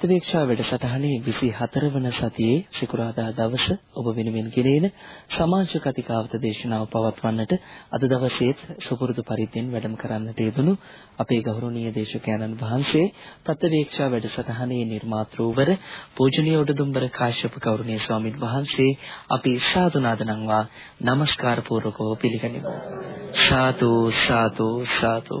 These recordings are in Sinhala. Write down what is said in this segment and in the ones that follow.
ප්‍රතිවේක්ෂා වැඩසටහනේ 24 වන සතියේ සිකුරාදා දවස ඔබ වෙනුවෙන් ගෙනෙන සමාජ කතිකාවත දේශනාව පවත්වන්නට අද දවසේත් සුපුරුදු පරිද්දෙන් වැඩම කරන්නට යෙදුණු අපේ ගෞරවනීය දේශකයන්න් වහන්සේ ප්‍රතිවේක්ෂා වැඩසටහනේ නිර්මාතෘවර පූජනීය උඩදුම්බර කාශ්‍යප ගෞරවනීය ස්වාමින් වහන්සේ අපි සාදුනාද නම්වා নমස්කාර පූර්වකව පිළිගනිමු. සාදු සාදු සාදු.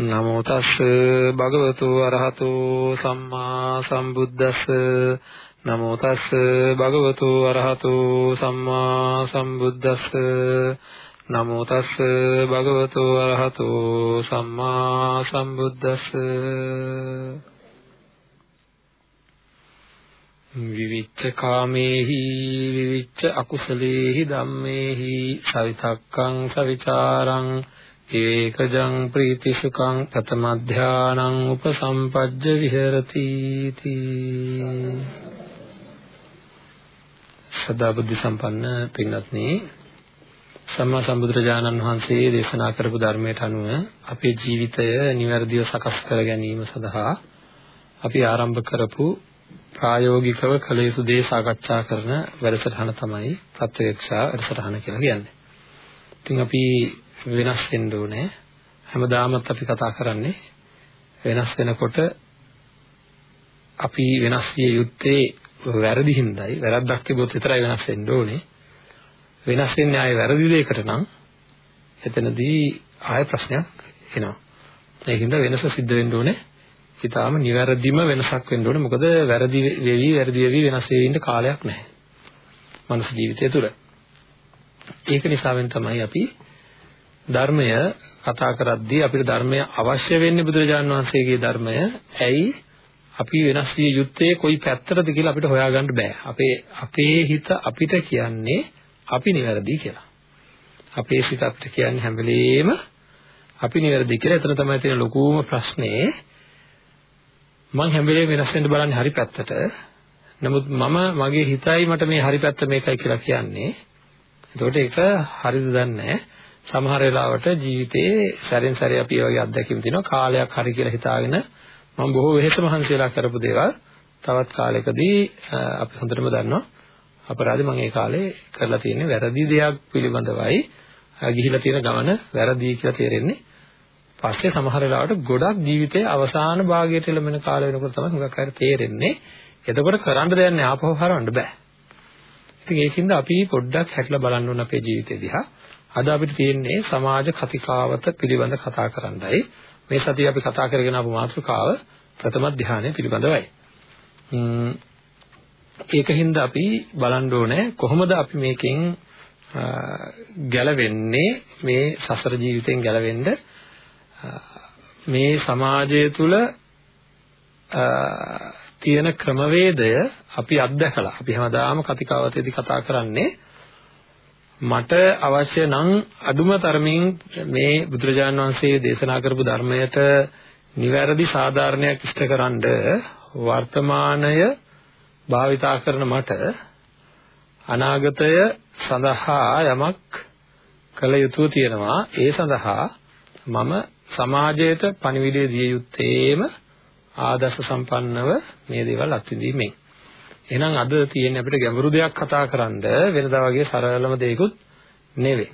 නමෝ තස් භගවතු අරහතෝ සම්මා සම්බුද්දස්ස. නමෝ තස් භගවතු අරහතෝ සම්මා සම්බුද්දස්ස. නමෝ තස් භගවතු අරහතෝ සම්මා සම්බුද්දස්ස. විවිච්ඡ කාමේහි විවිච්ඡ අකුසලේහි ධම්මේහි සවිතක්කං සවිචාරං ඒකජං ප්‍රීති සුඛං ප්‍රථම ධානං උපසම්පජ්ජ විහෙරති තී සදා බුද්ධ සම්පන්න පින්වත්නි සම්මා සම්බුදුරජාණන් වහන්සේ දේශනා කරපු ධර්මයට අනුව අපේ ජීවිතය નિවර්දිව සකස් කර ගැනීම සඳහා අපි ආරම්භ කරපු ප්‍රායෝගිකව කළ යුතු දේ සාකච්ඡා කරන වැඩසටහන තමයි ප්‍රත්‍යක්ෂා වැඩසටහන කියලා කියන්නේ. ඉතින් අපි වෙනස් වෙන්න ඕනේ. හැමදාමත් අපි කතා කරන්නේ වෙනස් වෙනකොට අපි වෙනස් විය යුත්තේ වැරදි හින්දායි වැරද්දක් තිබොත් විතරයි වෙනස් වෙන්න ඕනේ. වෙනස් වෙන්නේ ආයේ වැරදි දෙයකට නම් එතනදී ආයේ ප්‍රශ්නයක් එනවා. ඒකින්ද වෙනස සිද්ධ වෙන්න ඕනේ. ඊටාම නිවැරදිම වෙනසක් වෙන්න ඕනේ. මොකද වැරදි වෙවි වැරදි වෙවි වෙනස් වෙවි ඉන්න කාලයක් නැහැ. මනුස්ස ජීවිතය තුළ. ඒක නිසාවෙන් තමයි අපි ධර්මය කතා කරද්දී අපිට ධර්මය අවශ්‍ය වෙන්නේ බුදුරජාණන් වහන්සේගේ ධර්මය. ඇයි අපි වෙනස් විය යුත්තේ කොයි පැත්තටද කියලා අපිට හොයාගන්න බෑ. අපේ අපේ හිත අපිට කියන්නේ අපි නිවැරදි කියලා. අපේ සිත අපිට කියන්නේ හැම වෙලෙම අපි නිවැරදි කියලා. එතන තමයි තියෙන ලොකුම ප්‍රශ්නේ. මම හැම වෙලේම වෙනස් වෙන්න බලන්නේ හරි පැත්තට. නමුත් මම මගේ හිතයි මට මේ හරි පැත්ත මේකයි කියලා කියන්නේ. එතකොට ඒක හරිද දන්නේ නැහැ. සමහර වෙලාවට ජීවිතේ සැරෙන් සැරේ අපි වගේ අත්දැකීම් තියෙනවා. කාලයක් හරි කියලා හිතාගෙන මම බොහෝ වෙහෙස මහන්සි වෙලා කරපු දේවල් තවත් කාලයකදී අපි හොඳටම දන්නවා. අපරාධේ මම ඒ කාලේ කරලා තියෙන්නේ වැරදි දෙයක් පිළිබඳවයි. ගිහිලා තියෙන ගමන වැරදි කියලා තේරෙන්නේ. පස්සේ සමහර වෙලාවට ගොඩක් ජීවිතයේ අවසාන භාගයට ලැබෙන කාල වෙනකොට තමයි මොකක් හරි තේරෙන්නේ. එතකොට කරන්න දෙයක් නෑ ආපහු හරවන්න බෑ. ඉතින් ඒකින්ද අපි පොඩ්ඩක් හැටලා බලන්න ඕන අපේ ජීවිතය දිහා. අද අපිට තියෙන්නේ සමාජ කතිකාවත පිළිබඳ කතා කරන්නයි. මේ සතිය අපි කතා කරගෙන ආපු මාතෘකාව ප්‍රථම ධානය පිළිබඳවයි. ඒකින්ද අපි බලන්න ඕනේ කොහොමද අපි මේකෙන් ගැලවෙන්නේ මේ සසර ජීවිතෙන් ගැලවෙන්න මේ සමාජය තුළ තියෙන ක්‍රමවේදය අපි අත්දැකලා අපි හැමදාම කතිකාවතේදී කතා කරන්නේ මට අවශ්‍ය නම් අඩුම තරමින් මේ බුදුරජාන් වහන්සේ දේශනා කරපු ධර්මයට නිවැරදි සාධාරණයක් ඉෂ්ටකරනද වර්තමානය භාවිතා කරන මට අනාගතය සඳහා යමක් කළ යුතු තියෙනවා. ඒ සඳහා මම සමාජයට පණිවිඩය දිය යුත්තේම ආදර්ශ සම්පන්නව මේ දේවල් අත්විඳීමෙන්. එහෙනම් අද තියෙන්නේ අපිට ගැඹුරු දෙයක් කතා කරන්න වෙනදා වගේ සරලම දෙයක්ුත් නෙවෙයි.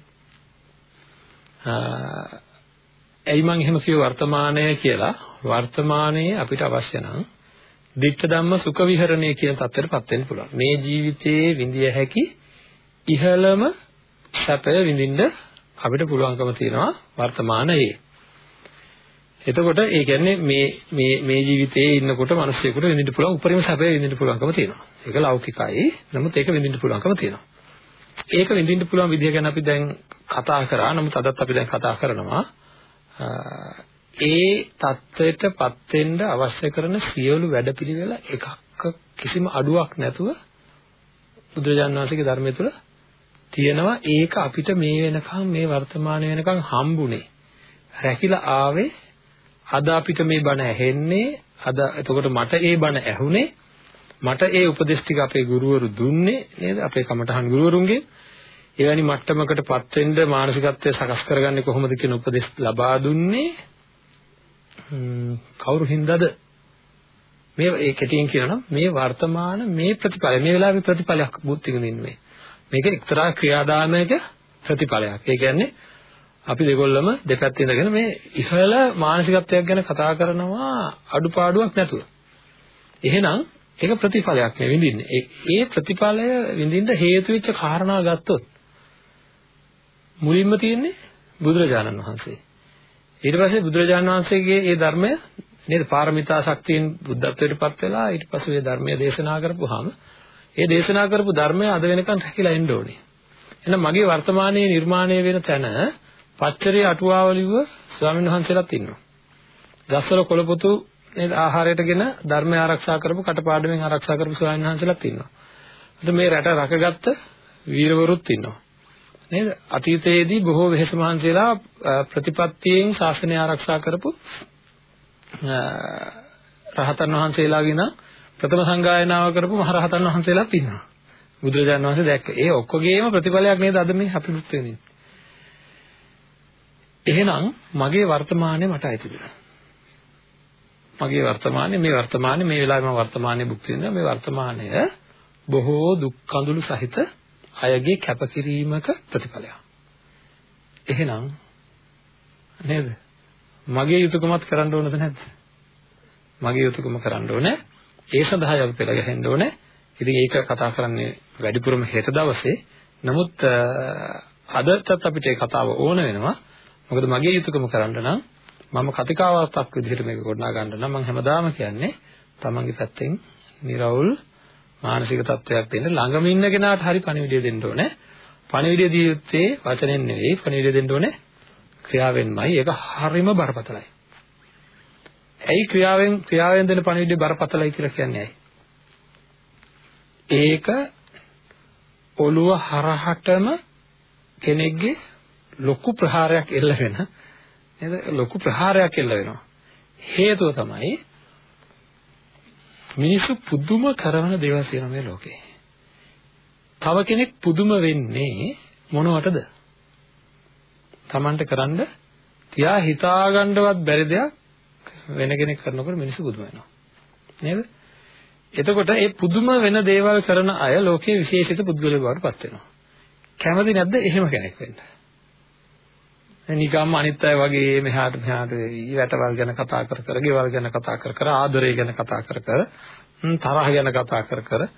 ඇයි මම එහෙම කිව්ව වර්තමානය කියලා වර්තමානයේ අපිට අවශ්‍ය නම් ditta ධම්ම සුඛ විහරණය කියන தත්ත්වයටපත් වෙන්න පුළුවන්. මේ ජීවිතයේ විඳිය හැකි ඉහළම සැපය විඳින්න අපිට පුළුවන්කම තියෙනවා වර්තමානයේ. එතකොට ඒ කියන්නේ මේ මේ මේ ජීවිතයේ ඉන්නකොට මිනිස්සුෙකුට විඳින්න පුළුවන් උපරිම සැපය විඳින්න පුළුවන්කම තියෙනවා. ඒක ලෞකිකයි. නමුත් ඒක විඳින්න පුළුවන්කම තියෙනවා. ඒක විඳින්න පුළුවන් විදිය ගැන අපි දැන් කතා කරා. නමුත් අදත් අපි දැන් කතා කරනවා. ඒ தත්වයටපත් වෙන්න අවශ්‍ය කරන සියලු වැඩපිළිවෙල එකක් කිසිම අඩුවක් නැතුව බුදුරජාණන් වහන්සේගේ ධර්මය තුළ තියෙනවා ඒක අපිට මේ වෙනකන් මේ වර්තමානයේ වෙනකන් හම්බුනේ රැකිලා ආවේ අද අපිට මේ බණ ඇහෙන්නේ අද එතකොට මට ඒ බණ ඇහුනේ මට ඒ උපදේශ ටික අපේ ගුරුවරු දුන්නේ නේද? අපේ කමඨහන් ගුරුවරුන්ගේ එවැනි මට්ටමකටපත් වෙන්න මානසිකත්වය සකස් කරගන්නේ කොහොමද කියන උපදෙස් ලබා දුන්නේ? කවුරු හින්දාද? මේ ඒ කෙටියෙන් කියනවා මේ වර්තමාන මේ ප්‍රතිඵලය. මේ වෙලාවේ ප්‍රතිඵලයක් බුද්ධ විඳින්නේ මේක එක්තරා ක්‍රියාදාමයක ප්‍රතිඵලයක්. ඒ කියන්නේ අපි දෙගොල්ලම දෙපැත්ත ඉඳගෙන මේ ඉහළ මානසිකත්වයක් ගැන කතා කරනවා අඩුපාඩුවක් නැතුව එහෙනම් ඒක ප්‍රතිඵලයක් නේ විඳින්නේ ඒ ප්‍රතිඵලය විඳින්න හේතු වෙච්ච කාරණා ගත්තොත් මුලින්ම තියෙන්නේ බුදුරජාණන් වහන්සේ. ඊට පස්සේ බුදුරජාණන් වහන්සේගේ ඒ ධර්මය නේද පාරමිතා ශක්තියෙන් බුද්ධත්වයටපත් වෙලා ඊට පස්සේ මේ ධර්මය දේශනා කරපුවාම ඒ දේශනා කරපු ධර්මය අද වෙනකන් රැකිලා එන්න ඕනේ. එහෙනම් මගේ වර්තමානයේ නිර්මාණය වෙන තැන පච්චරේ අටුවාවලිව ස්වාමීන් වහන්සේලාත් ඉන්නවා. ගස්වල කොළපොතු නේද ආහාරයටගෙන ධර්මය ආරක්ෂා කරපු කටපාඩමෙන් ආරක්ෂා කරපු ස්වාමීන් වහන්සේලාත් ඉන්නවා. අද මේ රට රකගත්ත වීරවරුත් ඉන්නවා. නේද? අතීතයේදී බොහෝ වෙහෙස මහන්සියලා ප්‍රතිපත්තියෙන් ශාසනය ආරක්ෂා කරපු රහතන් වහන්සේලාගෙන ප්‍රථම සංගායනාව කරපු මහරහතන් වහන්සේලාත් ඉන්නවා. බුදුරජාණන් වහන්සේ දැක්ක. ඒ ඔක්කොගේම ප්‍රතිඵලයක් නේද අද මේ අපි මුත් වෙන්නේ. එහෙනම් මගේ වර්තමානයේ මට අයිතිද? මගේ වර්තමානයේ මේ වර්තමානයේ මේ වෙලාවේ මම වර්තමානයේ භුක්ති විඳිනවා මේ වර්තමානය බොහෝ දුක් කඳුළු සහිත අයගේ කැපකිරීමක ප්‍රතිඵලයක්. එහෙනම් නේද? මගේ යුතුයකමත් කරන්න ඕනද නැද්ද? මගේ යුතුයකම කරන්න ඕනේ. ඒ සඳහා අපි පෙළ ගැහෙන්න ඕනේ. ඉතින් ඒක කතා කරන්නේ වැඩිපුරම හෙට දවසේ. නමුත් අදටත් අපිට ඒ කතාව ඕන වෙනවා. මොකද මගේ යුතුයකම කරන්න නම් මම කතිකාවතක් විදිහට මේක ගොඩනගා ගන්න නම් මම හැමදාම කියන්නේ තමන්ගේ පැත්තෙන් निराවුල් මානසික තත්වයක් දෙන්න ළඟම ඉන්න කෙනාට හරි පණිවිඩය දෙන්න ඕනේ. පණිවිඩය දිය යුත්තේ වචනෙන් නෙවෙයි පණිවිඩය දෙන්න ඕනේ ක්‍රියාවෙන්මයි. ඒක හරිම බරපතලයි. ඇයි ක්‍රියාවෙන් ක්‍රියාවෙන් දෙන පණිවිඩය බරපතලයි කියලා කියන්නේ ඇයි? ඒක ඔළුව හරහටම කෙනෙක්ගේ ලොකු ප්‍රහාරයක් එල්ල වෙන නේද? ලොකු ප්‍රහාරයක් එල්ල වෙනවා. හේතුව තමයි මිනිස්සු පුදුම කරන දේවල් තියෙනවා මේ ලෝකේ. තව කෙනෙක් පුදුම වෙන්නේ මොනවටද? Tamanට කරන්න තියා හිතාගන්නවත් බැරි දෙයක් වෙන කෙනෙක් කරනකොට මිනිස්සු පුදුම වෙනවා. නේද? එතකොට මේ පුදුම වෙන දේවල් කරන අය ලෝකයේ විශේෂිත පුද්ගලයෙකු බවට පත් වෙනවා. කැමති නැද්ද එහෙම කෙනෙක් වෙන්න? නිකම්ම අනිත් අය වගේ මෙහාට මෙහාට වැටවල් ගැන කතා කර කර, ගෙවල් ගැන කතා කර කර, ආදරය ගැන කතා කර කර, තරහ ගැන කතා කර කර,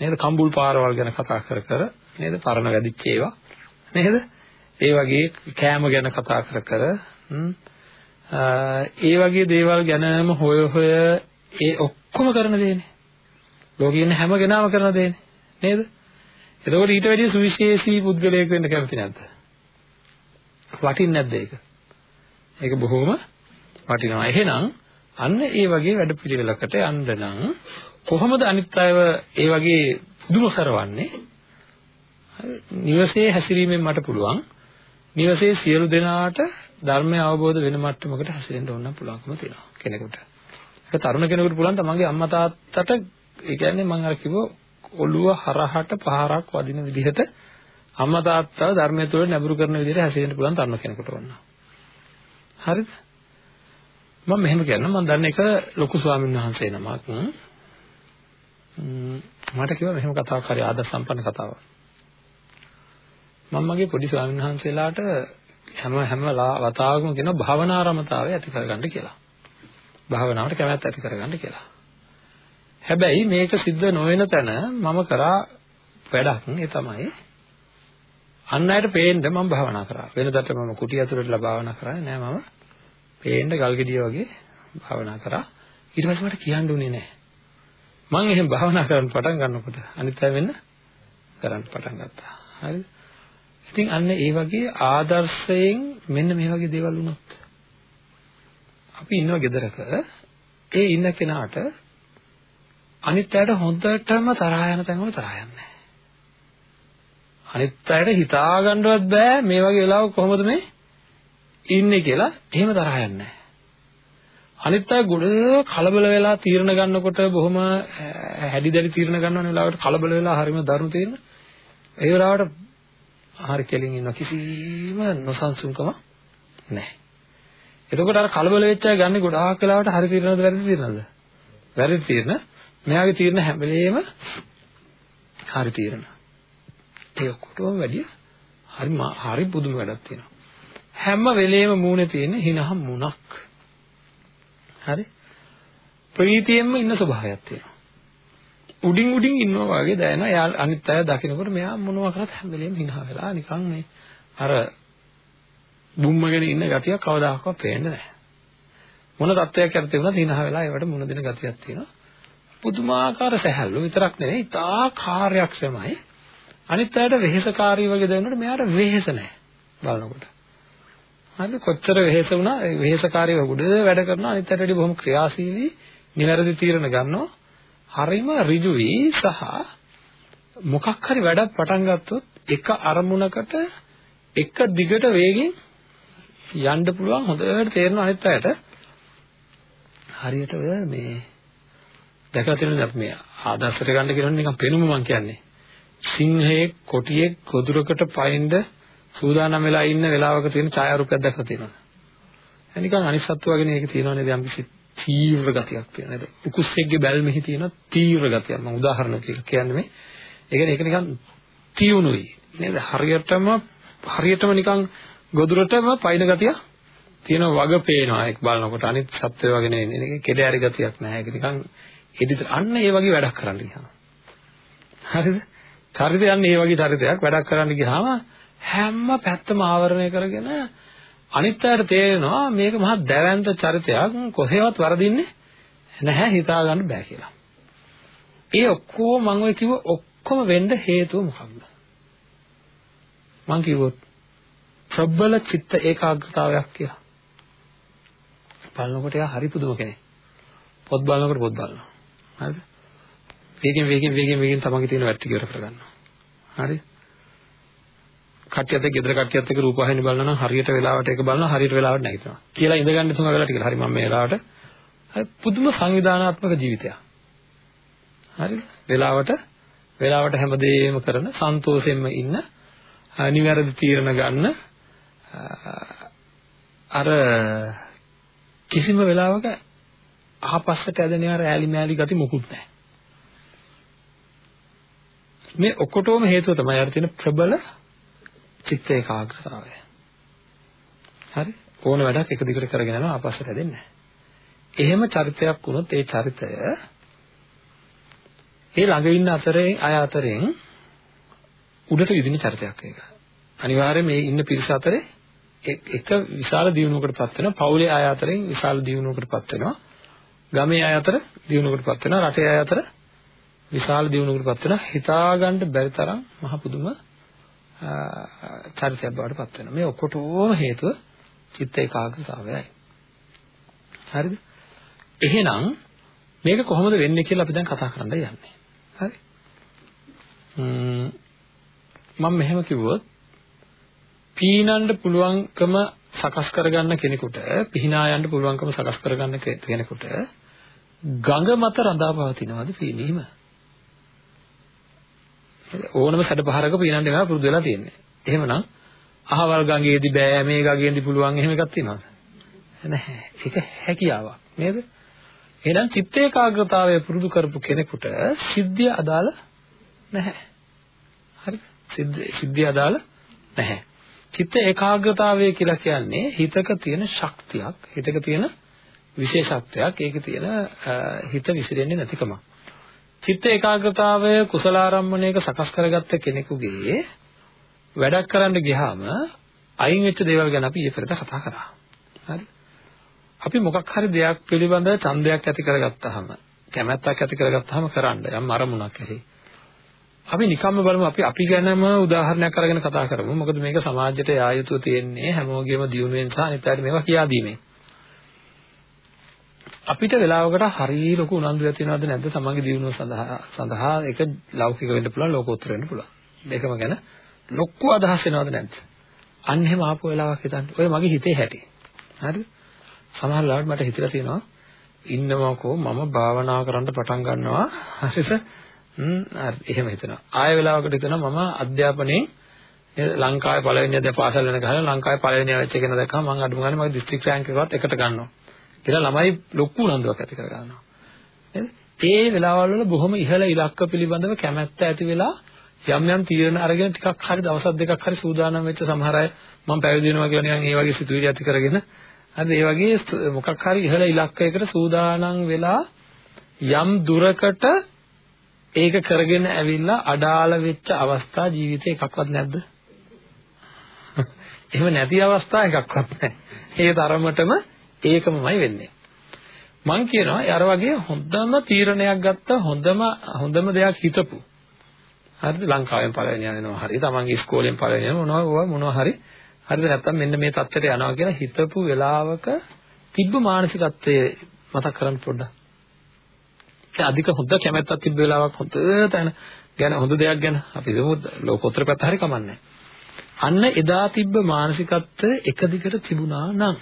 නේද? කම්බුල් පාරවල් ගැන කතා කර කර, නේද? පරණ වැඩිච්ච ඒවා, නේද? ඒ වගේ කෑම ගැන කතා කර කර, ඒ වගේ දේවල් ගැනම හොය හොය ඒ ඔක්කොම කරන දේනේ. ලෝකේ ඉන්න හැම කෙනාම කරන දේනේ. නේද? එතකොට ඊට වැඩිය සුවිශේෂී පුද්ගලයෙක් වෙන්න කැමති නැද්ද? වටින්නේ නැද්ද ඒක? ඒක බොහොම වටිනවා. එහෙනම් අන්න ඒ වගේ වැඩපිළිවෙලකට යන්න නම් කොහොමද අනිත් අයව ඒ වගේ පුදුම කරවන්නේ? නිවසේ හැසිරීමෙන් මට පුළුවන් නිවසේ සියලු දෙනාට ධර්මය අවබෝධ වෙන මට්ටමකට හැසිරෙන්න ඕන නම් පුළුවන්කම තියෙනවා කෙනෙකුට. ඒක තරුණ කෙනෙකුට පුළුවන් තමන්ගේ අම්මා තාත්තට ඒ කියන්නේ මම අර කිව්ව ඔළුව හරහට පහරක් වදින විදිහට අම්මා තාත්තාව ධර්මය තුළ නැඹුරු කරන විදිහට හැසිරෙන්න පුළුවන් තරුණ කෙනෙකුට වන්න. හරිද? මම මෙහෙම කියන්නම් මම දන්න එක ලොකු ස්වාමීන් වහන්සේ නමක් මට කිව්වා මෙහෙම කතාවක් හරි ආදර්ශ සම්පන්න කතාවක්. මම මගේ පොඩි ස්වාමීන් වහන්සේලාට හැම හැම වතාවකම කියනවා භාවනාරමතාවය ඇති කරගන්න කියලා. භාවනාවට කැමැත්ත ඇති කරගන්න කියලා. හැබැයි මේක සිද්ධ නොවන තැන මම කරා වැඩක් ඒ තමයි අන් අයට පේන්න මම භාවනා කරා. වෙනදට මම කුටි ඇතුළටලා භාවනා කරන්නේ නෑ මම. පේන්න ගල්ගෙඩිය වගේ භාවනා කරා. ඊට පස්සේ මට කියන්න උනේ නෑ. මම එහෙම භාවනා කරන්න පටන් ගන්නකොට අනිත් අය වෙන්න කරන්න පටන් ගත්තා. හරිද? ඉතින් අන්න ඒ වගේ ආදර්ශයෙන් මෙන්න මේ වගේ දේවල් වුණොත් අපි ඉන්නවා ගෙදරක ඒ ඉන්න කෙනාට අනිත් අයට හොඳටම තරහ යන තැන්වල තරහ යන්නේ අනිත් අයට හිතා ගන්නවත් බෑ මේ වගේ වෙලාවක කොහොමද මේ ඉන්නේ කියලා එහෙම තරහ යන්නේ අනිත් අය ගොඩ කලබල වෙලා තීරණ ගන්නකොට බොහොම හැඩි දැඩි තීරණ ගන්නවන වෙලාවට කලබල වෙලා හරිම දරුණු තීරණ ඒ වෙලාවට හරි කෙලින් ඉන්න කිසිම නොසන්සුන්කම නැහැ. එතකොට අර කලබල වෙච්ච අය ගන්නේ ගොඩාක් වෙලාවට හරි තීරණද වැරදි තීරණද? වැරදි තීරණ. මෙයාගේ තීරණ හැම වෙලේම හරි තීරණ. ඒ ඔක්කොටම වැඩිය හරි හරි පුදුම වැඩක් තියෙනවා. හැම වෙලේම මූණේ තියෙන හිනහ මුණක්. හරි? ප්‍රීතියෙන්ම ඉන්න ස්වභාවයක් තියෙනවා. උඩින් උඩින් ඉන්නවා වගේ දැනෙනවා. එයා අනිත් අය දකිනකොට මෙයා මොනවා කරත් හැම වෙලේම හිනහ වෙලා නිකන් මේ අර බුම්මගෙන ඉන්න ගතියක් කවදාකවත් පේන්නේ නැහැ. මොන තත්වයක් යටතේ වුණත් හිනහ වෙලා ඒවට මුණ දෙන ගතියක් තියෙනවා. පුදුමාකාර සැහැල්ලු විතරක් නෙවෙයි, තා කාර්යක්ෂමයි. අනිත් අයට වෙහෙසකාරී වගේ දැනෙනකොට මෙයාට වෙහෙස නැහැ බලනකොට. හරි කොච්චර වෙහෙස වුණා? වෙහෙසකාරීව ගොඩ වැඩ කරනවා. අනිත් අයට වඩා බොහොම ක්‍රියාශීලී නිවැරදි තීරණ ගන්නවා. හරිම ඍජුයි සහ මොකක් හරි වැඩක් පටන් ගත්තොත් එක අරමුණකට එක දිගට වේගෙන් යන්න පුළුවන් හොඳට තේරෙන අනිත් අයට. හරියට ඔය මේ දැකලා තියෙනවද අපි මේ ආදර්ශයට ගන්න කියනොත් නිකන් පෙනුම මං කියන්නේ. සිංහයේ කොටියේ ගොදුරකට පයින්ද සූදානම් වෙලා ඉන්න වෙලාවක තියෙන ඡායාරූපයක් දැකලා තියෙනවද? එනිකන් අනිත් සත්තු වගේ මේක තියෙනව නේද යම් කිසි තීව්‍ර ගතියක් තියෙන නේද? උකුස්සෙක්ගේ බැල්මෙහි තියෙන තීව්‍ර ගතියක්. මම උදාහරණයක් කියන්නේ මේ. ඒ කියන්නේ ඒක නිකන් තියුණුයි නේද? හරියටම හරියටම නිකන් ගොදුරටම පයින් ගතිය තියෙන වග පේනවා ඒක බලනකොට අනිත් සත්වය වගේ නෙවෙයි. ඒක කෙඩෑරි ගතියක් නෑ. ඒක නිකන් එදිට අන්න ඒ වගේ වැඩක් කරන්න ගියාම. හරිද? චරිත යන්නේ ඒ වගේ චරිතයක් වැඩක් කරන්න ගියාම හැම පැත්තම ආවරණය කරගෙන අනිත් අයට තේරෙනවා මේක මහා දැවැන්ත චරිතයක් කොහේවත් වරදින්නේ නැහැ හිතා ගන්න බෑ කියලා. ඒ ඔක්කොම මම ඔය කිව්ව ඔක්කොම වෙන්න හේතුව මොකක්ද? මම කිව්වොත් ප්‍රබල චිත්ත ඒකාග්‍රතාවයක් කියලා. බලනකොට එයා හරි පුදුම කෙනෙක්. පොත් බලනකොට පොත් බලනවා. හරිද? වේගෙන් වේගෙන් වේගෙන් වේගෙන් තමන්ගේ තියෙන වැටි ඉවර කරගන්නවා. හරි? කට්ටියත් එක්ක ගෙදර කට්ටියත් එක්ක රූපවාහිනිය බලනවා නම් හරියට වෙලාවට ඒක බලනවා හරියට වෙලාවට නැගිටිනවා. කියලා ඉඳගන්න තුන වෙලාවට කියලා. හරි මම මේ වෙලාවට හරි පුදුම සංවිධානාත්මක ජීවිතයක්. හරිද? වෙලාවට වෙලාවට හැමදේම කරන සන්තෝෂයෙන්ම ඉන්න නිවැරදි තීරණ ගන්න අර කිසිම වෙලාවක අහපස්සට ඇදෙන අර ඈලි මෑලි ගති මොකුත් නැහැ. මේ ඔකොටම හේතුව තමයි අර තියෙන ප්‍රබල චිත්ත ඒකාග්‍රතාවය. හරි? ඕන වැඩක් එක දිගට කරගෙන යනවා ආපස්සට හැදෙන්නේ නැහැ. එහෙම චරිතයක් වුණොත් ඒ චරිතය ඒ ළඟ ඉන්න අතරේ අය අතරින් උඩට විදින චරිතයක් ඒක. අනිවාර්යයෙන් මේ ඉන්න පිරිස අතරේ එක විශාල දියුණුවකටපත් වෙනවා. පවුලේ අය අතරින් විශාල දියුණුවකටපත් වෙනවා. ගමේ අය අතර දියුණුවකටපත් වෙනවා. රටේ අය අතර විශාල දියුණුවකටපත් වෙනවා. හිතාගන්න බැරි තරම් මහ පුදුම චරිතයක් බවට පත් වෙනවා. මේ ඔක්කොටම හේතුව චිත්ත ඒකාග්‍රතාවයයි. හරිද? එහෙනම් මේක කොහොමද වෙන්නේ කියලා අපි දැන් කතා කරන්න යන්නේ. හරි? මම මෙහෙම කිව්වොත් පීනන්න පුළුවන්කම සකස් කරගන්න කෙනෙකුට පිහිනා යන්න පුළුවන්කම සකස් කරගන්න කෙනෙකුට ගඟ මත රඳා පවතිනවද පීනීම? ඕනම සැඩපහරක පීනන්න වෙනවා පුරුදු වෙලා තියෙන්නේ. එහෙමනම් අහවල් ගඟේදී බෑ මේ ගඟේදී පුළුවන් එහෙම එකක් තියෙනවද? නැහැ. ඒක හැකියාවක් නේද? එහෙනම් චිත්ත ඒකාග්‍රතාවය පුරුදු කරපු කෙනෙකුට සිද්ධිය අදාළ නැහැ. හරිද? සිද්ධිය අදාළ නැහැ. චිත්ත ඒකාග්‍රතාවය කියලා කියන්නේ හිතක තියෙන ශක්තියක්, හිතක තියෙන විශේෂත්වයක්, ඒකේ තියෙන හිත විසිරෙන්නේ නැතිකමක්. චිත්ත ඒකාග්‍රතාවය කුසලාරම්මණයක සකස් කරගත්ත කෙනෙකුගේ වැඩක් කරන්න ගියාම අයින් වෙච්ච දේවල් ගැන අපි ඊපෙරට කතා කරා. හරි? අපි මොකක් හරි දෙයක් පිළිබඳ ඡන්දයක් ඇති කරගත්තාම, කැමැත්තක් ඇති කරගත්තාම කරන්න යම් අරමුණක් ඇහි. අපි නිකම්ම බලමු අපි අපි ගැනම උදාහරණයක් අරගෙන කතා කරමු. මොකද මේක සමාජයට යා යුතුව තියෙන්නේ හැමෝගෙම දියුණුවෙන් සහ අනිත් අයට මේවා කියා දීමෙන්. අපිට වෙලාවකට හරිය ලොකු උනන්දුවක් තියෙනවද නැද්ද තමන්ගේ දියුණුව සඳහා සඳහා ඒක ලෞකික වෙන්න පුළුවන් ලෝකෝත්තර වෙන්න පුළුවන්. දෙකම ගැන ලොකු අදහස් වෙනවද නැද්ද? අන්න එහෙම ආපු වෙලාවක් හිතන්න. ඔය මගේ හිතේ හැටි. හරිද? සමහර ලාවට මට හිතලා තියෙනවා ඉන්නවකෝ මම භාවනා කරන්න පටන් ගන්නවා. හරිද? හ්ම් එහෙම හිතනවා. ආය වෙලාවකට හිතනවා මම අධ්‍යාපනයේ ලංකාවේ පළවෙනි අධ්‍යාපන පාසල් වෙන ගහලා ලංකාවේ පළවෙනි වෙච්ච කෙන දැක්කම මම අඩුම ගානේ මගේ දිස්ත්‍රික් රෑන්ක් එකවත් එකට ගන්නවා. කියලා ළමයි ලොකු උනන්දුවක් ඇති කර ගන්නවා. නේද? ඒ වෙලාවල් වල බොහොම ඉහළ ඉලක්ක පිළිබඳව කැමැත්ත ඇති වෙලා යම් යම් තීරණ අරගෙන ටිකක් හරි දවස් දෙකක් හරි සූදානම් වෙච්ච සමහර අය මම පැවිදි වෙනවා කියලා නිකන් ඒ වගේ සිතුවිලි ඇති කරගෙන හරිද ඒ වගේ මොකක් හරි ඉහළ ඉලක්කයකට සූදානම් වෙලා යම් දුරකට ඒක කරගෙන ඇවිල්ලා අඩාල වෙච්ච අවස්ථා ජීවිතේ එකක්වත් නැද්ද? එහෙම නැති අවස්ථා එකක්වත් නැහැ. ඒ තරමටම ඒකමමයි වෙන්නේ. මං කියනවා අර වගේ හොඳම තීරණයක් ගත්ත හොඳම හොඳම දෙයක් හිතපු. හරිද? ලංකාවෙන් පළවෙනි යනවා හරි. තමන්ගේ ඉස්කෝලෙන් පළවෙනි යනවා මොනවා මොනවා හරි. හරිද? නැත්තම් මෙන්න මේ தත්තට යනවා කියලා හිතපු වෙලාවක තිබ්බ මානසිකත්වයේ මතක් කරන්න පොඩ්ඩක්. ඒ අධික හොඳ කැමැත්තක් තිබ්බ වෙලාවක් හොඳ තැන ගැන හොඳ දෙයක් ගැන අපි හිතමු ලෝකෝත්තර පැත්ත හරි කමන්නේ. අන්න එදා තිබ්බ මානසිකත්වය එක දිගට තිබුණා නම්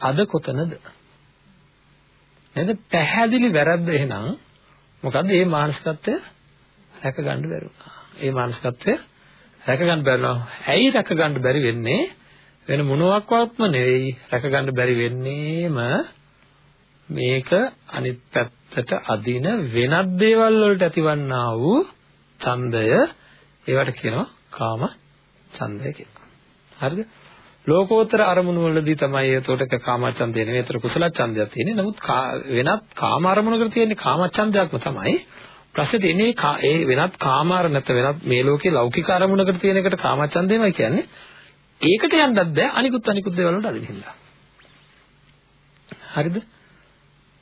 අද කොතනද? නේද? පැහැදිලි වැරද්ද එහෙනම් මොකද්ද මේ මානසිකත්වය රැක ගන්න බැරුණා. මේ මානසිකත්වය රැක ගන්න බැරුණා. ඇයි රැක ගන්න බැරි වෙන්නේ? වෙන මොනවාක්වත්ම නෙවෙයි රැක ගන්න බැරි වෙන්නේම මේක අනිත් පැත්තට අදින වෙනත් දේවල් වලට ඇතිවන්නා වූ ඡන්දය ඒවට කියනවා කාම ඡන්දය කියලා. හරිද? ලෝකෝත්තර අරමුණු වලදී තමයි එතකොට කාමච්ඡන්දය නෙවෙයි ඒතර කුසල ඡන්දයක් තියෙන්නේ. නමුත් වෙනත් කාම අරමුණකට තියෙන්නේ කාමච්ඡන්දයක්ම තමයි. ප්‍රශ්නේ තියෙන්නේ ඒ වෙනත් කාමාර නැත වෙනත් මේ ලෝකේ ලෞකික අරමුණකට තියෙන එකට කාමච්ඡන්දයමයි කියන්නේ. ඒකට යන්නත් බෑ අනිකුත් අනිකුත් දේවල් වලට අදින්න හින්දා. හරිද?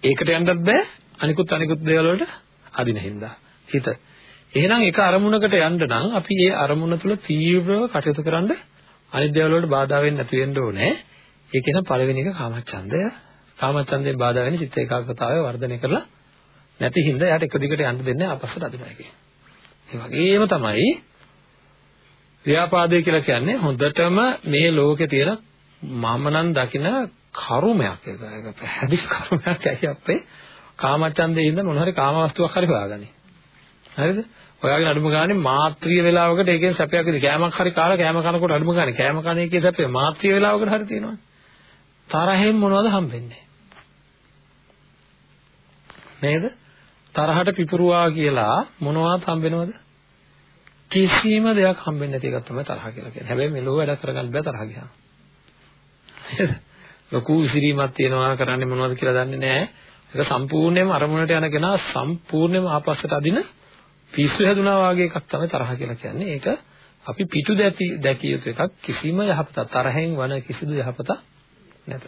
ඒකට යන්නත් බෑ අනිකුත් අනිකුත් දේවල් වලට අදින හින්දා. හිත. එහෙනම් එක අරමුණකට යන්න නම් අපි ඒ අරමුණ තුල තීව්‍රව කටයුතු කරන්න අනිත් දේවල් වලට බාධා වෙන්නේ නැති වෙන්න ඕනේ. ඒක නම් පළවෙනි එක කාමච්ඡන්දය. කාමච්ඡන්දයෙන් බාධා වෙන්නේ චිත්ත ඒකාග්‍රතාවය වර්ධනය කරලා නැති හින්දා එයාට එක දිගට යන්න දෙන්නේ අපස්සට අදිනවා කියන්නේ. ඒ වගේම තමයි ව්‍යාපාදේ කියලා කියන්නේ හොඳටම මේ ලෝකේ තියෙන මම නම් දකින කර්මයක් ඒක. ඒක පැහැදිලි කර්මයක් ඇයි අපේ කාමච්ඡන්දේ ඉඳන් මොන හරි කාම වස්තුවක් හරි හොයාගන්නේ. හරිද? ඔයාගේ අඩුම ගානේ මාත්‍රිය වේලාවකට ඒකෙන් සැපයක් ඉදි කෑමක් හරි කාලා කෑම කනකොට අඩුම ගානේ කෑම කන එකේ සැපේ මාත්‍රිය වේලාවකට හරි තියෙනවනේ. තරහෙන් මොනවද හම්බෙන්නේ? නේද? තරහට පිපුරුවා කියලා මොනවද හම්බෙනවද? කිසිම දෙයක් හම්බෙන්නේ නැති එකක් තමයි තරහ කියලා කියන්නේ. හැබැයි මෙලෝ වැඩ කරගන්න බෑ තරහ ගියාම. නේද? ලොකු විසිරීමක් තියෙනවා කරන්නේ මොනවද කියලා දන්නේ නැහැ. ඒක සම්පූර්ණයෙන්ම අරමුණට යන කෙනා සම්පූර්ණයෙන්ම ආපස්සට අදින පිස්සු හැදුනා වගේ එකක් තමයි තරහ කියලා කියන්නේ. ඒක අපි පිටු දැති දැකිය යුතු එකක් කිසිම යහපතක් තරහෙන් වන කිසිදු යහපතක් නැත.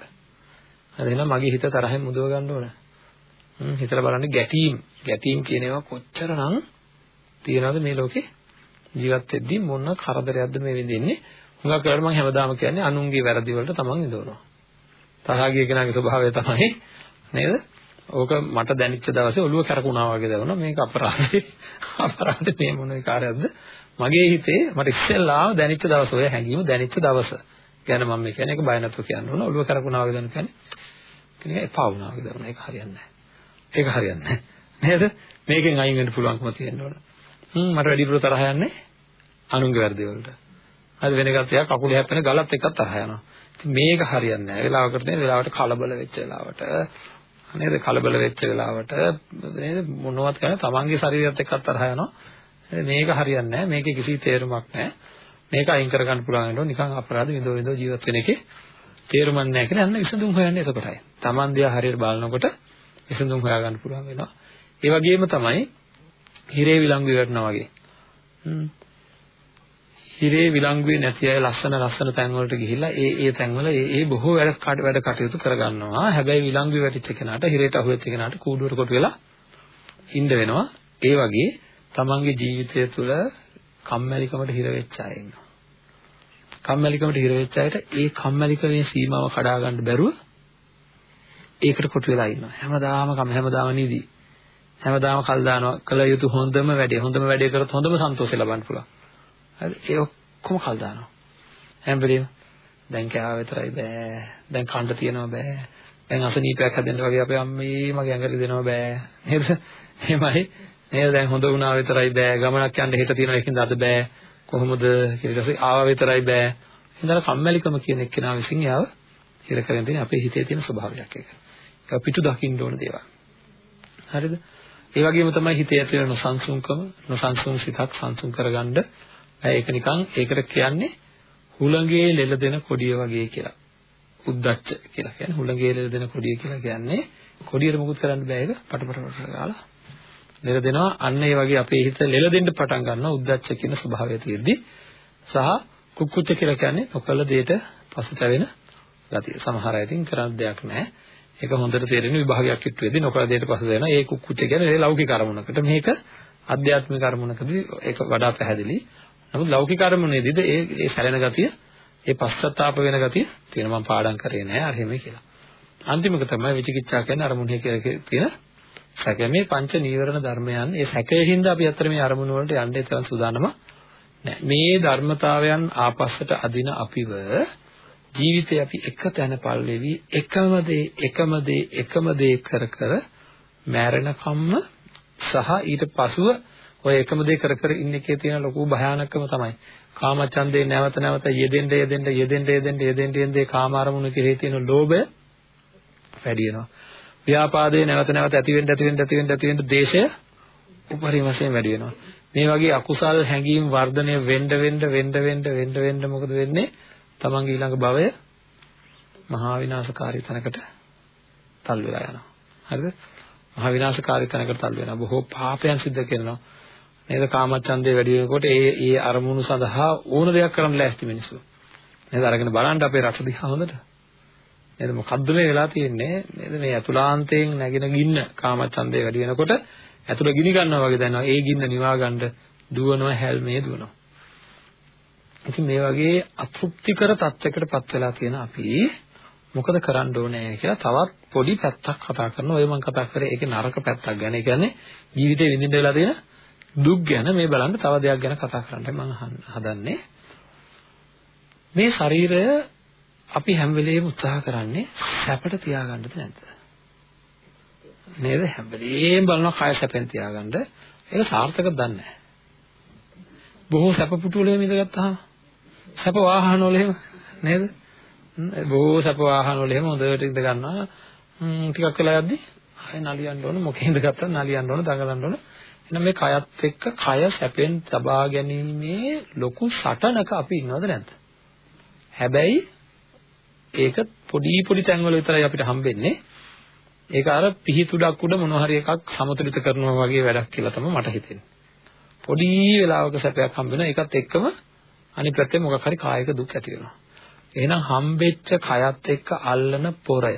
හරි එහෙනම් මගේ හිත තරහෙන් මුදව ගන්න ඕන. හ්ම් හිතලා බලන්න ගැටීම් ගැටීම් කියන ඒවා කොච්චරනම් තියනවද මේ ලෝකේ ජීවත් වෙද්දී මොන කරදරයක්ද මේ විඳින්නේ. හුඟක් වෙලාවට මම හැමදාම කියන්නේ අනුන්ගේ වැරදි වලට තමන් විඳවනවා. තරහා ගිය කෙනාගේ ස්වභාවය තමයි නේද? ඕක මට දැනෙච්ච දවසේ ඔළුව කැරකුණා වගේ දැනුණා. මේක අපරාධේ. අපරාධේ මේ මොන කාර්යයක්ද මගේ හිතේ මට ඉස්සෙල්ලාම දැනෙච්ච දවස ඔය හැඟීම දැනෙච්ච දවස ගැන මම මේ කියන්නේ ඒක බය නැතුව කියන්න ඕන. ඔළුව කැරකුණා වගේ දැනුන කියන්නේ කෙනෙක් එපා වුණා වගේ දැනුණා. ඒක හරියන්නේ නැහැ. ඒක හරියන්නේ නැහැ. නේද? මේකෙන් අයින් වෙන්න පුළුවන්කම තියෙන්න ඕන. හ්ම් මට වැඩිපුර තරහ යන්නේ අනුන්ගේ වැරදි වලට. හරි වෙන එකක් තියා කකුල හැප්පෙන ගලත් එක්ක තරහ යනවා. මේක හරියන්නේ නැහැ. වෙලාවකට නේ වෙලාවට කලබල වෙච්ච වෙලාවට. නේද? කලබල වෙච්ච වෙලාවට නේද? මොනවත් කරන්නේ තමන්ගේ ශරීරයත් එක්ක තරහ යනවා. මේක හරියන්නේ නැහැ. මේකේ කිසි තේරුමක් නැහැ. මේක අයින් කරගන්න පුළුවන් වෙනවා. නිකන් අපරාධ විඳෝ විඳෝ ජීවත් වෙන එකේ තේරුමක් නැහැ කියලා අන්න විසඳුම් හොයන්නේ එතකොටයි. තමන් දිහා හරියට බලනකොට විසඳුම් හොයාගන්න පුළුවන් වෙනවා. ඒ වගේම තමයි හිරේ විලංගු වෙනවා වගේ. හිරේ විලංගුවේ නැති අය ලස්සන ලස්සන තැන් වලට ගිහිල්ලා ඒ ඒ තැන් වල ඒ ඒ බොහෝ වැඩ වැඩ කටයුතු කරගන්නවා. හැබැයි විලංගුවේ වැටිච්ච කෙනාට හිරේට අහුවෙච්ච කෙනාට කූඩුවට කොට වෙලා ඉන්න වෙනවා. ඒ වගේ තමන්ගේ ජීවිතය තුළ කම්මැලිකමට හිර වෙච්ච අය ඉන්නවා. කම්මැලිකමට හිර වෙච්ච අයට ඒ කම්මැලිකමේ සීමාව කඩා ගන්න බැරුව ඒකට කොටු වෙලා ඉන්නවා. හැමදාම කම හැමදාම නිදි. හැමදාම කල් දානවා කළ යුතු හොඳම වැඩේ. හොඳම වැඩේ කරොත් හොඳම සන්තෝෂය ලබන්න පුළුවන්. හරි ඒ ඔක්කොම කල් දානවා. හැම වෙලේම දැන් කෑවා විතරයි බෑ. දැන් කන්න තියනවා බෑ. දැන් අසනීපයක් හැදෙන්න වගේ අපේ අම්මේ මගේ ඇඟට දෙනවා බෑ. නේද? එහෙමයි. නේද දැන් හොඳ වුණා විතරයි බෑ. ගමනක් යන්න හෙට තියෙනවා ඒකින්ද අද බෑ. කොහොමද කියලා ඊට ආවා විතරයි බෑ. ඉතින් කම්මැලිකම කියන එක්කෙනා විසින් යාව හිර කරගෙන තියෙන අපේ හිතේ තියෙන ස්වභාවයක් ඒක. ඒක පිටු දකින්න ඕන දේවල්. හරිද? ඒ වගේම තමයි හිතේ ඇති වෙන නොසන්සුන්කම, නොසන්සුන් සිතක් සංසුන් කරගන්න ඒක නිකන් ඒකට කියන්නේ හුළඟේ ලෙල දෙන කොඩිය වගේ කියලා. උද්දච්ච කියලා කියන්නේ හුළඟේ ලෙල දෙන කොඩිය කියලා කියන්නේ කොඩියට මුකුත් කරන්න බෑ ඒක පටපට පට ගාලා ලෙල දෙනවා අන්න ඒ වගේ අපේ හිත ලෙල දෙන්න පටන් ගන්නවා උද්දච්ච කියන ස්වභාවය තියෙද්දි සහ කුක්කුච්ච කියලා කියන්නේ නොකල දෙයට පසුතැවෙන ගතිය. සමහර අය ඉතින් කරන්න දෙයක් නැහැ. ඒක හොඳට තේරෙන විභාගයක් කිට්ටුවේදී නොකල දෙයට පසුතැවෙන ඒ කුක්කුච්ච කියන්නේ ලෞකික අරමුණකට. මේක අධ්‍යාත්මික අරමුණකදී ඒක වඩා පැහැදිලි. නමුත් ලෞකික අරමුණේදීද ඒ ඒ සැලෙන ගතිය, ඒ පශ්චාත්තාප වෙන ගතිය තියෙන මම පාඩම් කරේ නෑ අර එහෙමයි කියලා. අන්තිමක තමයි විචිකිච්ඡා කියන්නේ අරමුණේ කියලා තියෙන සැක මේ පංච නීවරණ ධර්මයන් ඒ සැකයෙන්ද අපි අතර මේ අරමුණු වලට යන්න තරම් සූදානම නැහැ. මේ ධර්මතාවයන් ආපස්සට අදින අපිව ජීවිතේ අපි එක තැන පල් වෙවි එකම දේ එකම දේ එකම දේ කර කර මැරෙනකම්ම සහ ඊට පසුව ඔය එකම දේ කර කර ඉන්න එකේ තියෙන ලොකු භයානකම තමයි. කාමචන්දේ නැවත නැවත යෙදෙන්න යෙදෙන්න යෙදෙන්න යෙදෙන්න යෙදෙන්න යෙදෙන්න කාම අරමුණු කෙරෙහි තියෙන ලෝභය වැඩි වෙනවා. ව්‍යාපාදේ නැවත නැවත ඇති වෙන්න ඇති වෙන්න ඇති වෙන්න ඇති වෙන්න දේශය උපරිම වශයෙන් වැඩි වෙනවා. මේ වගේ අකුසල් හැඟීම් වර්ධනය වෙන්න වෙන්න වෙන්න වෙන්න වෙන්න වෙන්න මොකද වෙන්නේ? තමන්ගේ ඊළඟ භවය මහා විනාශකාරී තැනකට තල් වෙලා යනවා. හරිද? මහා විනාශකාරී තැනකට තල් වෙනවා බොහෝ පාපයන් සිද්ධ කරනවා. නේද? කාමච්ඡන්දේ වැඩි වෙනකොට ඒ ඒ අරමුණු සඳහා ඕන දෙයක් කරන්න ලෑස්ති මිනිස්සු. නේද? අරගෙන බලන්න අපේ රට දිහා හොඳට. නේද? මොකද්ද මේ වෙලා තියෙන්නේ? නේද? මේ අතුලාන්තයෙන් නැගෙන ගින්න කාමච්ඡන්දේ වැඩි වෙනකොට ඇතුළ ගිනි ගන්නවා වගේ දැනෙනවා. ඒ ගින්න නිවා ගන්න දුවනවා හැල්මේ දුවනවා. ඉතින් මේ වගේ අතෘප්තිකර තත්යකටපත් වෙලා තියෙන අපි මොකද කරන්න ඕනේ කියලා තවත් පොඩි පැත්තක් කතා කරනවා. ඔය මම කතා කරේ ඒකේ නරක පැත්තක් ගැන. ඒ කියන්නේ ජීවිතේ විඳින්න වෙලා තියෙන දුක් ගැන මේ බලන්න තව දෙයක් ගැන කතා කරන්නයි මම හදන්නේ. මේ ශරීරය අපි හැම වෙලෙම උත්සාහ කරන්නේ සැපට තියාගන්නද නැද්ද? නේද? හැම වෙලෙම බලනවා කය සැපෙන් තියාගන්න. ඒක සාර්ථකද දන්නේ නැහැ. බොහෝ සැප පුටුවල එහෙම ඉඳගත්තාම සැප වාහන වල එහෙම නේද? බොහෝ සැප වාහන වල එහෙම හොඳට ඉඳ ගන්නවා. ටිකක් වෙලා යද්දි ආයෙ නලියන්න ඕන මොකෙන්ද ගත්තත් නලියන්න ඕන දඟලන්න ඕන. එහෙනම් මේ කයත් එක්ක කය සැපෙන් තබා ගැනීමේ ලොකු සටනක අපි ඉන්නවද නැද්ද? හැබැයි ඒක පොඩි පොඩි තැන්වල විතරයි අපිට හම්බෙන්නේ. ඒක අර පිහිතුඩක් උඩ මොනවා හරි එකක් සමතුලිත කරනවා වගේ වැඩක් කියලා තමයි මට හිතෙන්නේ. පොඩි වෙලාවක සැපයක් හම්බ වෙනවා ඒකත් එක්කම අනිත් පැත්තේ මොකක් හරි කායික දුක් ඇති වෙනවා. එහෙනම් හම්බෙච්ච කයත් එක්ක අල්ලන pore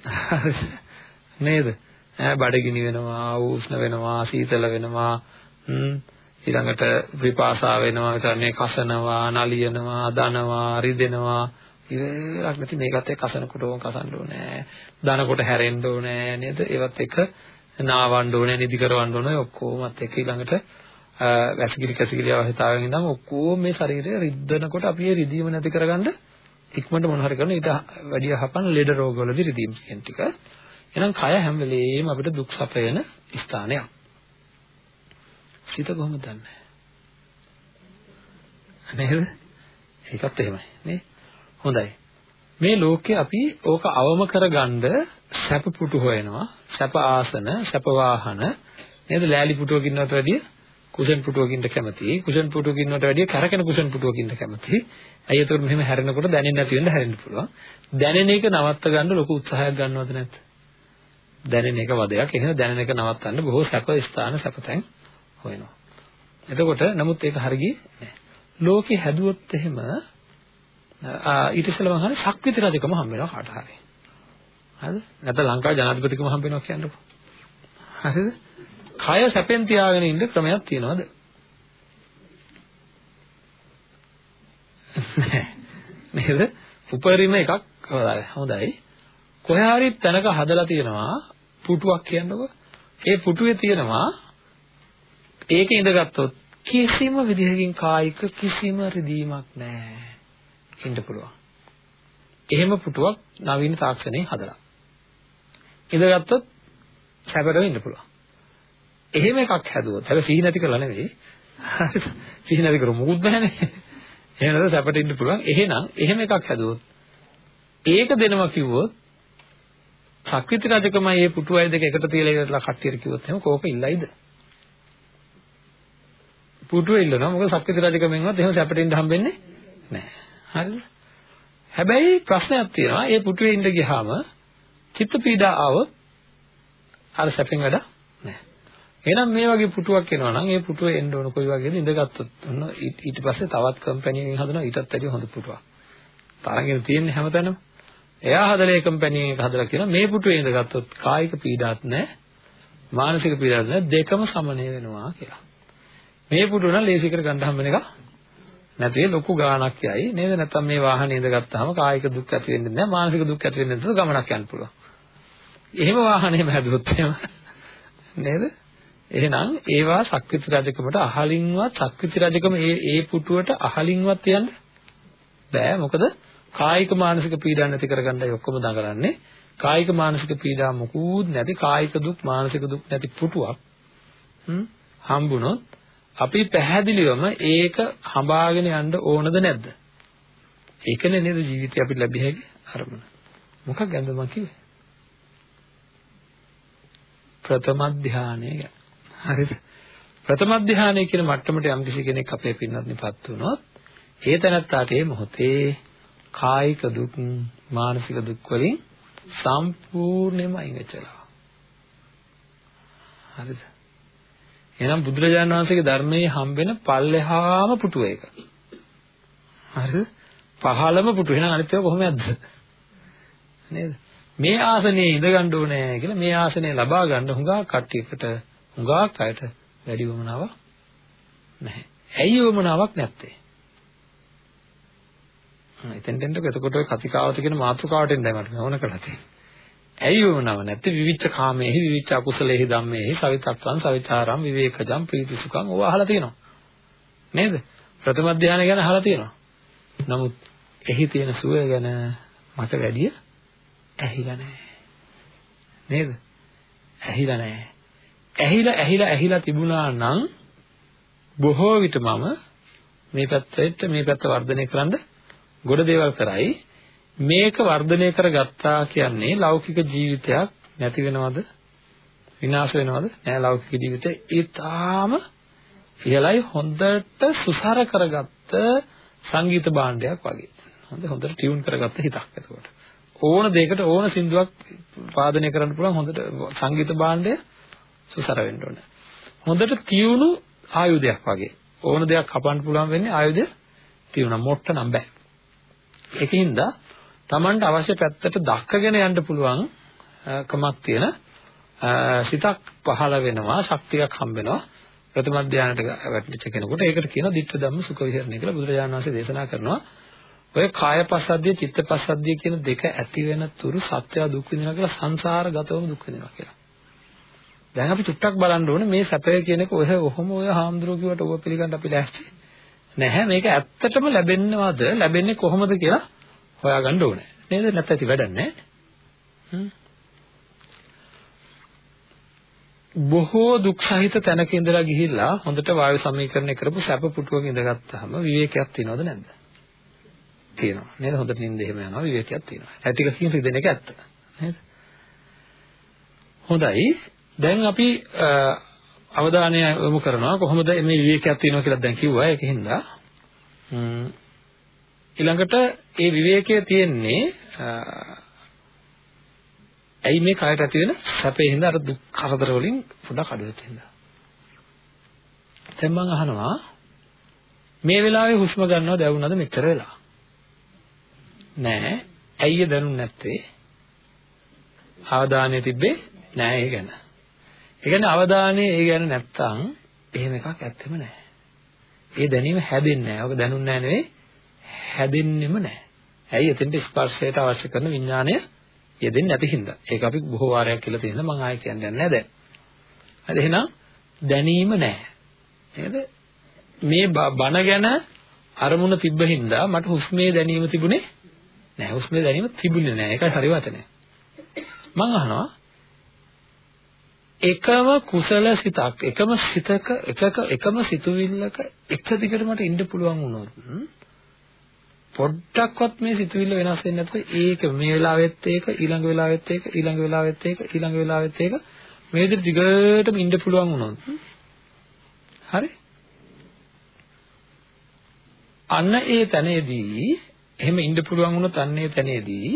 නේද? ඈ බඩගිනි වෙනවා, උෂ්ණ වෙනවා, සීතල වෙනවා, ඊළඟට විපාසා වෙනවා, විතරනේ කසනවා, නලියනවා, දනවා, රිදෙනවා. ඉවරක් නැති මේකත් එක්ක කසන කොටෝම කසන්න ඕනේ. දන කොට හැරෙන්න ඕනේ නේද? ඒවත් එක්ක නාවන්න ඕනේ, නිදි කරවන්න ඕනේ ඔක්කොමත් එක්ක ඊළඟට වැසිකිලි කැසිකිලි අවස්ථාවෙන් ඉඳන් ඔක්කොම මේ ශරීරය රිද්දනකොට අපි ඒ රිදීම නැති කරගන්න ඉක්මනට මොන හරි කරන ඊට වැඩි යහපන් ලෙඩ රෝගවලදී රිදීම් කියන ටික. එහෙනම් කය හැම වෙලෙම අපිට දුක් සපයන ස්ථානයක්. සිත කොහොමද දන්නේ? නේද? ඒකත් එහෙමයි නේ. හොඳයි. මේ ලෝකේ අපි ඕක අවම කරගන්න සැප පුටු හොයනවා, සැප ආසන, සැප වාහන නේද? ලෑලි පුටුවක ඉන්නවට වැඩිය කුෂන් පුටුවකින්ද කැමතියි. කුෂන් පුටුවකින්නට වැඩිය කැරකෙන කුෂන් පුටුවකින්ද කැමතියි. ඇයි ඒතකොට මෙහෙම හැරෙනකොට දැනෙන්නේ නැති වෙන්න හැරෙන්න පුළුවන්. දැනෙන එක නවත්ත ගන්න ලොකු උත්සාහයක් ගන්නවද නැද්ද? දැනෙන එක වදයක්. එහෙනම් දැනෙන එක නවත්තන්න බොහෝ සැප ස්ථාන සැපතෙන් හොයනවා. එතකොට නමුත් ඒක හරියන්නේ නැහැ. ලෝකේ හැදුවොත් එහෙම ඊට ඉස්සෙල්ලා මම හරි ශක්විත රජකම හම්බ වෙනවා කාට හරි. හරිද? නැත්නම් ලංකාවේ ජනාධිපතිකම හම්බ වෙනවා කියන්නකො. හරිද? කය සැපෙන් තියාගෙන ඉන්න ක්‍රමයක් තියනවද? නේද? උපරිම එකක් හොඳයි. කොහේ හරි තැනක හදලා තියෙනවා පුටුවක් කියන්නකො. ඒ පුටුවේ තියෙනවා ඒක ඉඳගත්තොත් කිසිම විදිහකින් කායික කිසිම රිදීමක් නැහැ. ඉන්න පුළුවන්. එහෙම පුටුවක් නවීන තාක්ෂණයෙන් හදලා. ඉඳගත්තොත් සැපදව ඉන්න පුළුවන්. එහෙම එකක් හැදුවොත් හැබැයි සිහි නැති කරලා නෙවෙයි. හරිද? සිහි නැති කරු මොකුත් නැහැනේ. එහෙම නැත්නම් සැපට ඉන්න පුළුවන්. එහෙනම් එහෙම එකක් හැදුවොත් ඒක දෙනවා කිව්වොත් සක්විති රජකමයි මේ පුටුවයි දෙක එකට තියලා ඉවරලා කට්ටියට කිව්වොත් එහෙම කෝක ඉල්ලයිද? පුටුව ඉල්ලනවා. මොකද සක්විති රජකමෙන්වත් එහෙම සැපට ඉන්න හම්බෙන්නේ නැහැ. හරිද? හැබැයි ප්‍රශ්නයක් තියෙනවා. මේ පුටුවේ ඉඳ ගියාම චිත්ත පීඩා ආවොත් අර සැපෙන් වැඩ නැහැ. එහෙනම් මේ වගේ පුටුවක් එනවා නම් ඒ පුටුවේ එන්න ඕන කොයි වගේද ඉඳගත්තොත් ඔන්න ඊට පස්සේ තවත් කම්පැනි එකකින් හදනවා ඊටත් වැඩිය හොඳ පුටුවක්. තරගෙන තියෙන්නේ හැමතැනම. එයා හදලා ඒ කම්පැනි එක හදලා කියනවා මේ පුටුවේ ඉඳගත්තොත් කායික පීඩාවක් නැහැ. මානසික පීඩාවක් නැහැ. දෙකම සමනය වෙනවා කියලා. මේ පුටුව නම් ලේසි කර ගන්න හම්බෙන එක නැති ලොකු ගාණක් යයි නේද නැත්නම් මේ වාහනේ ඉඳගත්තාම කායික දුක් ඇති වෙන්නේ නැහැ මානසික දුක් ඇති වෙන්නේ නැතුව ගමනක් යන්න පුළුවන්. එහෙම වාහනේම හැදුවොත් එහෙම නේද? එහෙනම් ඒවා සක්විති රජකමට අහලින්වත් සක්විති රජකම ඒ ඒ පුටුවට අහලින්වත් යන්න බෑ මොකද කායික මානසික පීඩා නැති කරගන්නයි ඔක්කොම දඟලන්නේ කායික මානසික පීඩා මොකුත් නැති කායික දුක් මානසික දුක් නැති පුටුවක් හම්බුනොත් අපි පැහැදිලිවම ඒක හඹාගෙන යන්න ඕනද නැද්ද? ඒකනේ නේද ජීවිතේ අපිට ලැබිය හැකි අරමුණ. මොකක්ද මම කිව්වේ? ප්‍රථම ධානය ගැන. හරිද? ප්‍රථම ධානය කියන මට්ටමට යම් කිසි කෙනෙක් අපේ පින්වත්නිපත් වුණොත් ඒ තැනත්තාට මේ මොහොතේ කායික දුක් මානසික දුක් වලින් සම්පූර්ණයෙන්ම අයින් වෙච්චලා. හරිද? එහෙනම් බුදුරජාණන් වහන්සේගේ ධර්මයේ හම්බෙන පල්ලෙහාම පුටුව එක. හරිද? පහළම පුටුව. එහෙනම් අනිත් ඒවා කොහොමද? නේද? මේ ආසනයේ ඉඳ ගන්න ඕනේ කියලා මේ ආසනය ලබා ගන්න හුඟා කට්ටියකට හුඟක් අයට වැඩි වමනාවක් නැහැ. ඇයි වමනාවක් නැත්තේ? හා එතෙන් දෙන්නක එතකොට ඔය කතිකාවත කියන මාතෘකාවට එන්නයි මට ඕන කරලා තියෙන්නේ. ඇයි වමනාව නැත්තේ? විවිච්ච කාමේහි විවිච්ච අකුසලේහි ධම්මේහි සවිතක්කං සවිචාරම් විවේකජම් ප්‍රීතිසුඛං ඕවා අහලා තියෙනවා. නේද? ප්‍රථම ධානය ගැන අහලා තියෙනවා. නමුත් එහි තියෙන සුවය ගැන මට වැඩිය ඇහිලා නැහැ. නේද? ඇහිලා නැහැ. ඇහිලා ඇහිලා ඇහිලා තිබුණා නම් බොහෝ විට මම මේ පැත්තට මේ පැත්ත වර්ධනය කරන්න ගොඩ දේවල් කරයි. මේක වර්ධනය කරගත්තා කියන්නේ ලෞකික ජීවිතයක් නැති වෙනවද? විනාශ වෙනවද? නෑ ලෞකික ජීවිතේ ඊටාම ඉහළයි. හොඳට සුසර කරගත්ත සංගීත භාණ්ඩයක් වගේ. හොඳ හොඳට ටියුන් කරගත්ත හිතක් එතකොට. ඕන දෙයකට ඕන සින්දුවක් වාදනය කරන්න පුළුවන් හොඳට සංගීත භාණ්ඩය සුසර වෙන්න ඕනේ. හොඳට තියුණු ආයුධයක් වගේ. ඕන දෙයක් කපන්න පුළුවන් වෙන්නේ ආයුධය තියුණා. මොට්ට නම් බෑ. ඒකින්ද Tamanට අවශ්‍ය පැත්තට දක්කගෙන යන්න පුළුවන් කමක් තියෙන සිතක් පහළ වෙනවා ශක්තියක් හම්බ වෙනවා. ප්‍රථම ධානයට වැටිච්ච කෙනෙකුට ඒකට කියනවා ditta ධම්ම සුඛ විහරණය කියලා බුදුරජාණන් වහන්සේ දේශනා කරනවා. ඔය කායපස්සද්ධිය චිත්තපස්සද්ධිය කියන දෙක ඇති වෙන තුරු සත්‍ය දුක් විඳිනවා කියලා සංසාරගතවම දුක් විඳිනවා කියලා. දැන් අපි චුට්ටක් බලන්න ඕනේ මේ සැපය කියන එක ඔය ඔහොම ඔය හාමුදුරුවෝ කිව්වට ඕව පිළිගන්න අපි ලෑස්ති. නැහැ. මේක ඇත්තටම ලැබෙන්නවද? ලැබෙන්නේ කොහොමද කියලා හොයාගන්න ඕනේ. නේද? නැත්නම් ඇති වැඩක් නැහැ. බොහෝ දුක් සහිත තැනක ඉඳලා ගිහිල්ලා හොඳට වායු සමීකරණය කරපු සැප පුටුවක ඉඳගත්තාම විවේකයක් තියෙනවද නැද්ද? තියෙනවා. නේද? හොඳට නිින්ද එහෙම යනවා විවේකයක් තියෙනවා. ඇතික කියන රිදෙන එක ඇත්ත. නේද? හොඳයි. දැන් අපි අවධානය යොමු කරනවා. කොහොමද මේ විවේකයක් තියෙනවා කියලා දැන් කිව්වා ඒකින්ද ඊළඟට ඒ විවේකයේ තියෙන්නේ ඇයි මේ කයට ඇති වෙන? සැපේ හින්දා අර දුක් කරදර වලින් පොඩක් අඩු වෙච්ච හින්දා. දැන් මම අහනවා මේ වෙලාවේ හුස්ම ගන්නව දැවුනද මෙච්චර වෙලා? නෑ. ඇයි දැනුන්නේ නැත්තේ? අවධානය තිබ්බේ නෑ ඒ ගැන. ඒ කියන්නේ අවධානය ඒ ගැන නැත්තම් එහෙම එකක් ඇත්තෙම නැහැ. ඒ දැනීම හැදෙන්නේ නැහැ. ඔක දැනුන්නේ නැහැ නෙවෙයි හැදෙන්නෙම නැහැ. ඇයි එතෙන්ට ස්පර්ශයට අවශ්‍ය කරන විඥාණය යෙදෙන්නේ නැති හින්දා. ඒක අපි බොහෝ වාරයක් කියලා තියෙනවා මම ආයෙ කියන්නේ නැහැ දැන්. හරි එහෙනම් දැනීම නැහැ. නේද? මේ බණ ගැන අරමුණ තිබ්බ හින්දා මට හුස්මේ දැනීම තිබුණේ නැහැ. හුස්මේ දැනීම තිබුණේ නැහැ. ඒකයි හරි වචනය. මම අහනවා එකම කුසල සිතක් එකම සිතක එකක එකම සිතුවිල්ලක එක දිගට මට ඉන්න පුළුවන් වුණොත් පොඩ්ඩක්වත් මේ සිතුවිල්ල වෙනස් වෙන්නේ නැතුව ඒක මේ වෙලාවෙත් ඒක ඊළඟ වෙලාවෙත් ඒක ඊළඟ වෙලාවෙත් ඒක ඊළඟ වෙලාවෙත් ඒක මේ විදිහට දිගටම ඉන්න පුළුවන් වුණොත් හරි අන්න ඒ තැනේදී එහෙම ඉන්න පුළුවන් වුණොත් අන්න ඒ තැනේදී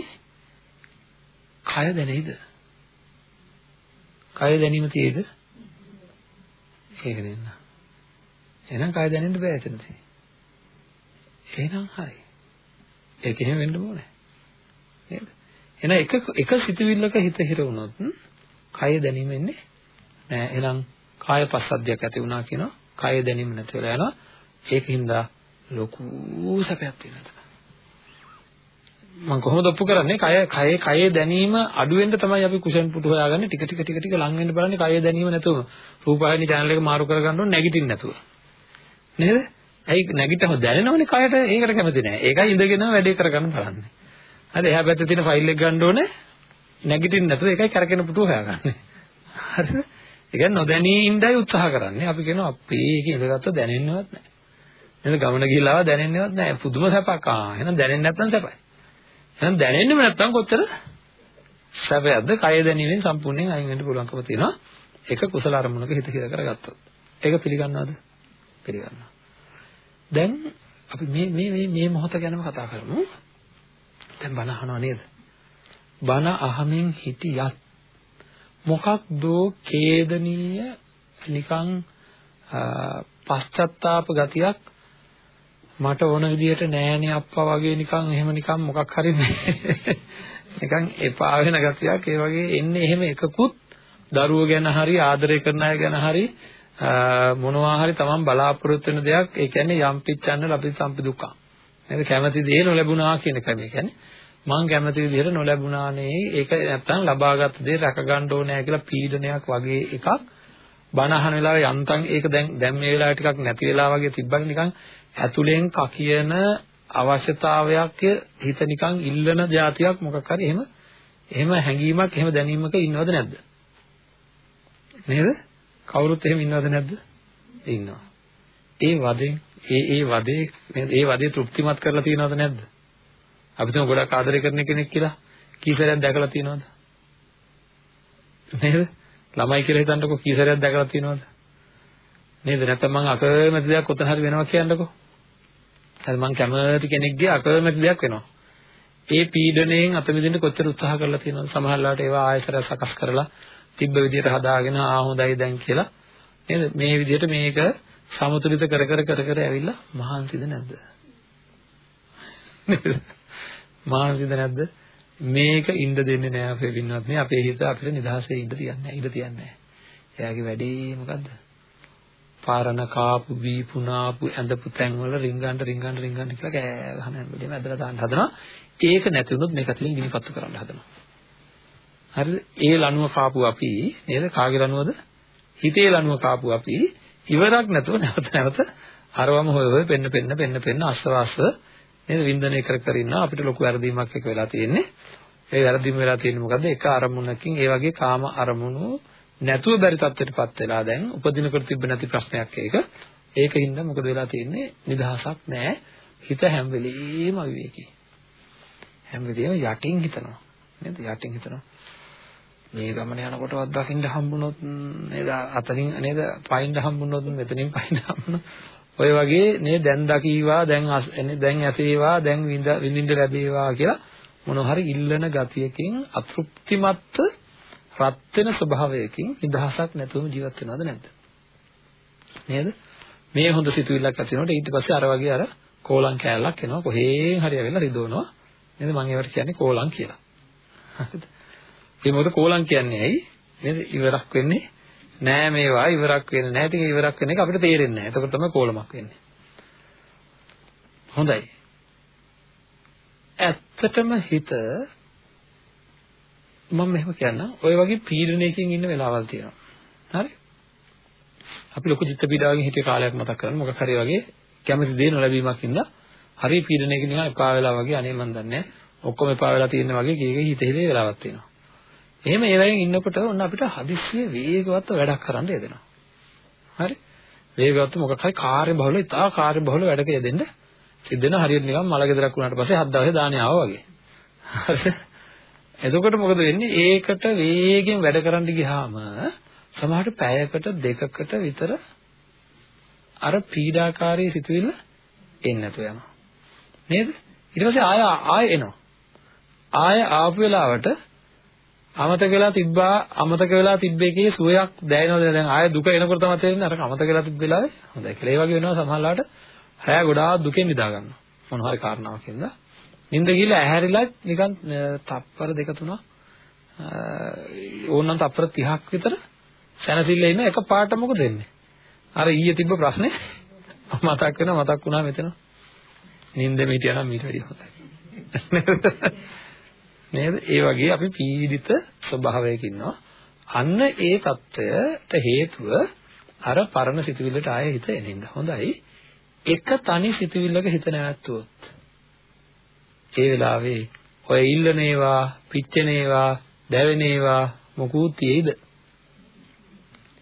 කය දැනෙයිද? කය දැනීම තියේද? ඒක දෙන්න. එහෙනම් කය දැනෙන්න බෑ එතනදී. එහෙනම් හරි. ඒක එහෙම වෙන්න ඕනේ. නේද? එහෙනම් එක එක සිතුවිල්ලක හිත හිර වුණොත් කය දැනීම එන්නේ නෑ. එහෙනම් කාය පස්සද්ධියක් ඇති වුණා කියනවා. කය දැනීම නැති වෙලා යනවා. ඒකින්ද ලොකු සැපයක් තියෙනවා. මම කොහොමද ඔප්පු කරන්නේ? කය කයේ කයේ දැනීම අඩු වෙන්න තමයි අපි කුෂන් පුටු හොයාගන්නේ. ටික ටික ටික ටික ලං වෙන්න බලන්නේ කයේ දැනීම නැතුව. රූපවාහිනී channel එක මාරු කරගන්න ඕනේ නැගිටින්න නැතුව. නේද? ඇයි නැගිටම දැනෙනවනේ කයට ඒකට කැමති නැහැ. ඒකයි ඉඳගෙනම වැඩේ කරගන්න බලන්නේ. හරි එහා පැත්තේ තියෙන ෆයිල් එක ගන්න ඕනේ නැගිටින්න නැතුව ඒකයි කරගෙන පුටුව හොයාගන්නේ. හරිද? ඒ කියන්නේ නොදැනී ඉඳයි උත්සාහ කරන්නේ. අපි කියනවා අපේ ඒක ඉඳගත්ත දැනෙන්නවත් නැහැ. එහෙනම් ගමන ගිහිල්ලාව දැනෙන්නවත් නැහැ. පුදුම සැපක්. ආ එහෙනම් දැනෙන්නේ නැත්නම් සැපයි. එහෙනම් දැනෙන්නෙම නැත්නම් කොච්චර සැපයක්ද? කය දැනීමෙන් සම්පූර්ණයෙන් අයින් වෙන්න පුළුවන්කම තියෙනවා. එක කුසල අරමුණක හිත හිර කරගත්තොත්. ඒක පිළිගන්නවද? පිළිගන්නවා. දැන් අපි මේ මේ මේ මේ මොහොත ගැනම කතා කරමු. දැන් බණ අහනවා නේද? බණ අහමින් හිටියත් මොකක්දෝ ඛේදනීය නිකන් පශ්චත්තාප ගතියක් මට ඕන විදිහට නෑනේ අප්පා වගේ නිකන් එහෙම නිකන් මොකක් හරි නිකන් එපා වෙන ගතියක්. ඒ වගේ එන්නේ එහෙම එකකුත් දරුවෝ ගැන හරි ආදරය කරන අය ගැන හරි මොනවා හරි Taman බලාපොරොත්තු වෙන දෙයක්. ඒ කියන්නේ යම් පිච්චන්න ලබි සම්පි දුක්ඛ. නේද? කැමැති දේ නොලැබුණා කියන එක මේ කියන්නේ මං කැමති විදිහට නොලැබුණානේ. ඒක නැත්තම් ලබාගත් දේ රැක ගන්න ඕනේ කියලා පීඩනයක් වගේ එකක් බණ අහන වෙලාවේ යන්තම් ඒක දැන් දැන් මේ වෙලාවේ ටිකක් නැති වෙලා වගේ තිබ්බම නිකන් ඇතුලෙන් කකියන අවශ්‍යතාවයක් හිත නිකන් ඉල්ලන જાතියක් මොකක් හරි එහෙම එහෙම හැඟීමක් එහෙම දැනීමක ඉන්නවද නැද්ද? නේද? කවුරුත් එහෙම ඉන්නවද නැද්ද? ඉන්නවා. ඒ වදෙන් ඒ ඒ වදේ ඒ වදේ තෘප්තිමත් කරලා තියෙනවද නැද්ද? අපි තුම ගොඩක් ආදරය කරන කෙනෙක් කියලා කීසරයක් දැකලා තියෙනවද? නේද? ළමයි කියලා හිතන්නකෝ කීසරයක් දැකලා තියෙනවද නේද නැත්නම් මං අකමැති දෙයක් කොතන හරි වෙනවා කියන්නකෝ හරි මං කැමති කෙනෙක්ගේ අකමැති දෙයක් වෙනවා. ඒ පීඩණයෙන් අත මිදෙන්න කොච්චර උත්සාහ කරලා තියෙනවද? සමහර ලාට ඒවා ආයතර සකස් කරලා තිබ්බ විදියට හදාගෙන ආ හොඳයි දැන් කියලා නේද? මේ විදියට මේක සමතුලිත කර කර කර කර ඇවිල්ලා මහන්සිද නැද්ද? මහන්සිද නැද්ද? මේක ඉන්න දෙන්නේ නැහැ අපේ පින්වත් නේ අපේ හිත අපිට නිදහසේ ඉන්න තියන්නේ නැහැ. ඉඳ තියන්නේ නැහැ. එයාගේ වැඩේ මොකද්ද? පාරණ කාපු බීපු නාපු ඇඳපු තැන්වල රිංගන්න රිංගන්න රිංගන්න කියලා කෑ ගහන හැම වෙලේම ඇදලා දාන්න හදනවා. ඒක නැති වුණොත් මේක ඇතුලින් ගිනිපත්තු කරන්න හදනවා. හරිද? ඒ ලණුව කාපු අපි නේද? කාගේ ලණුවද? හිතේ ලණුව කාපු අපි ඉවරක් නැතුව නැවත නැවත අරවම හොය හොය පෙන්න පෙන්න පෙන්න පෙන්න අස්වාස්ව නේද? වින්දනය කර කර ඉන්නවා. අපිට ලොකු වැරදීමක් එක වෙලා තියෙන්නේ. ඒ වැරදීම වෙලා තියෙන්නේ මොකද්ද? එක අරමුණකින් ඒ වගේ කාම අරමුණු නැතුව බැරි තත්ත්වයටපත් වෙලා දැන් උපදිනකොට තිබ්බ නැති ප්‍රශ්නයක් ඒක. ඒකින්ද මොකද වෙලා තියෙන්නේ? නිදහසක් නැහැ. හිත හැම වෙලෙම අවිවේකී. හැම වෙලෙම යටින් හිතනවා. නේද? යටින් හිතනවා. මේ ගමන යනකොටවත් දකින්න හම්බුනොත් නේද? අතනින් නේද? පයින්න හම්බුනොත් මෙතනින් පයින්න හම්බුනොත් ඔය වගේ නේ දැන් දකීවා දැන් දැන් ඇතේවා දැන් විඳින්න ලැබේවා කියලා මොන හරි ඉල්ලන ගතියකින් අතෘප්තිමත් රත් වෙන ස්වභාවයකින් නිදහසක් නැතුවම ජීවත් වෙනවද නැද්ද? නේද? මේ හොඳ සිතුවිල්ලක් ඇති වෙනකොට ඊට පස්සේ අර වගේ අර කෝලං කෑල්ලක් එනවා කොහෙන් හරි ඇවිල්ලා රිදවනවා. නේද? මම ඒවට කියන්නේ කෝලං කියලා. හරිද? ඒ මොකද කෝලං කියන්නේ ඇයි? නේද? ඉවරක් වෙන්නේ නෑ මේවා ඉවරක් වෙන්නේ නෑ. ටික ඉවරක් වෙන එක අපිට තේරෙන්නේ නෑ. එතකොට තමයි කෝලමක් වෙන්නේ. හොඳයි. ඇත්තටම හිත මම මෙහෙම කියන්නම්. ඔය වගේ පීඩනයකින් ඉන්න වෙලාවල් තියෙනවා. හරි? අපි ලොකු චිත්ත පීඩාවකින් හිටිය කාලයක් මතක් කරගන්න. මොකක් හරි වගේ කැමති දේ නොලැබීමක් ඉඳලා හරි පීඩනයකින් නිකන් එපා වෙලා වගේ අනේ මන් දන්නේ ඔක්කොම එපා වෙලා තියෙන වගේ කීක හිත හිතේ වෙලාවක් තියෙනවා. එහෙම ඒ වගේ ඉන්නකොට ඔන්න අපිට හදිස්සිය වේගවත් වැඩක් කරන්න යෙදෙනවා. හරි? වේගවත් මොකක් හරි කාර්ය බහුල ඉතා කාර්ය බහුල වැඩක යෙදෙන්න සිද්ධ වෙන හරියට නිකන් මල ගෙදරක් වුණාට පස්සේ හත් දවසේ දාණය ආවා වගේ. හරි? එතකොට මොකද වෙන්නේ? ඒකට වේගෙන් වැඩ කරන්න ගියාම සමහරට පැයකට දෙකකට විතර අර පීඩාකාරී සිතුවිල්ල එන්නේ නැතුව යනවා. නේද? ඊට පස්සේ ආය ආය එනවා. ආය ආපු වෙලාවට අමතක වෙලා තිබ්බා අමතක වෙලා තිබ්බ එකේ සුවයක් දැනෙනවද දැන් ආය දුක එනකොට තමයි තේරෙන්නේ අර අමතක වෙලා තිබ්බ වෙලාවේ හොඳයි කියලා. ඒ වගේ වෙනවා සමහරලාට රැය ගොඩාක් දුකෙන් නිදා ගන්නවා. මොන හරි කාරණාවකින්ද. නිින්ද ගිහලා ඇහැරිලා නිකන් තප්පර දෙක තුනක් ඕනනම් තප්පර 30ක් විතර සැනසille ඉන්න එක පාට මොකද වෙන්නේ? අර ඊයේ තිබ්බ ප්‍රශ්නේ මතක් වෙනවා මතක් වුණා මෙතන. නිින්දෙම හිටියනම් මීට වැඩිය හොඳයි. නේද? ඒ වගේ අපි පීඩිත ස්වභාවයක ඉන්නවා. අන්න ඒ తত্ত্বයට හේතුව අර පරණ සිතුවිල්ලට ආයෙ හිත එනින්ද. හොඳයි. එක තනි සිතුවිල්ලක හිත නැවැත්තුවොත් ඒ වෙලාවේ ඔය ඉල්ලන ඒවා, පිච්චෙන ඒවා, දැවෙන ඒවා මොකුත් තියෙයිද?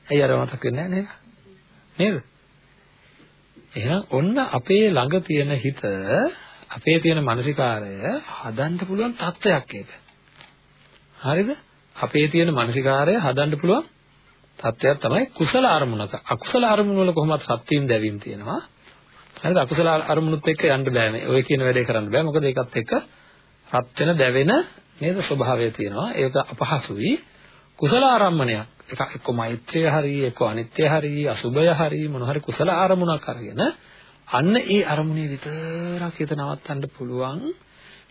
ඇයි අර මතක වෙන්නේ නැහැ නේද? නේද? එහෙනම් ඔන්න අපේ ළඟ තියෙන හිත අපේ තියෙන මානසිකාරය හදන්න පුළුවන් තත්ත්වයක් ඒක. හරිද? අපේ තියෙන මානසිකාරය හදන්න පුළුවන් තත්ත්වයක් තමයි කුසල අරමුණක. අකුසල අරමුණ වල කොහොමද සත්‍යයෙන් දැවීම තියෙනවා. හරිද? අකුසල අරමුණුත් එක්ක යන්න බෑ මේ. ඔය කියන වැඩේ කරන්න බෑ. මොකද ඒකත් එක්ක රත් වෙන දැවෙන නේද ස්වභාවය තියෙනවා. ඒක අපහසුයි. කුසල ආරම්මණයක්. එක එක්ක මෛත්‍රිය හරි, එක්ක අනිත්‍ය හරි, අසුභය හරි මොන හරි කුසල ආරමුණක් අරගෙන අන්න ඒ අරමුණේ විතරක් හිත නවත්තන්න පුළුවන්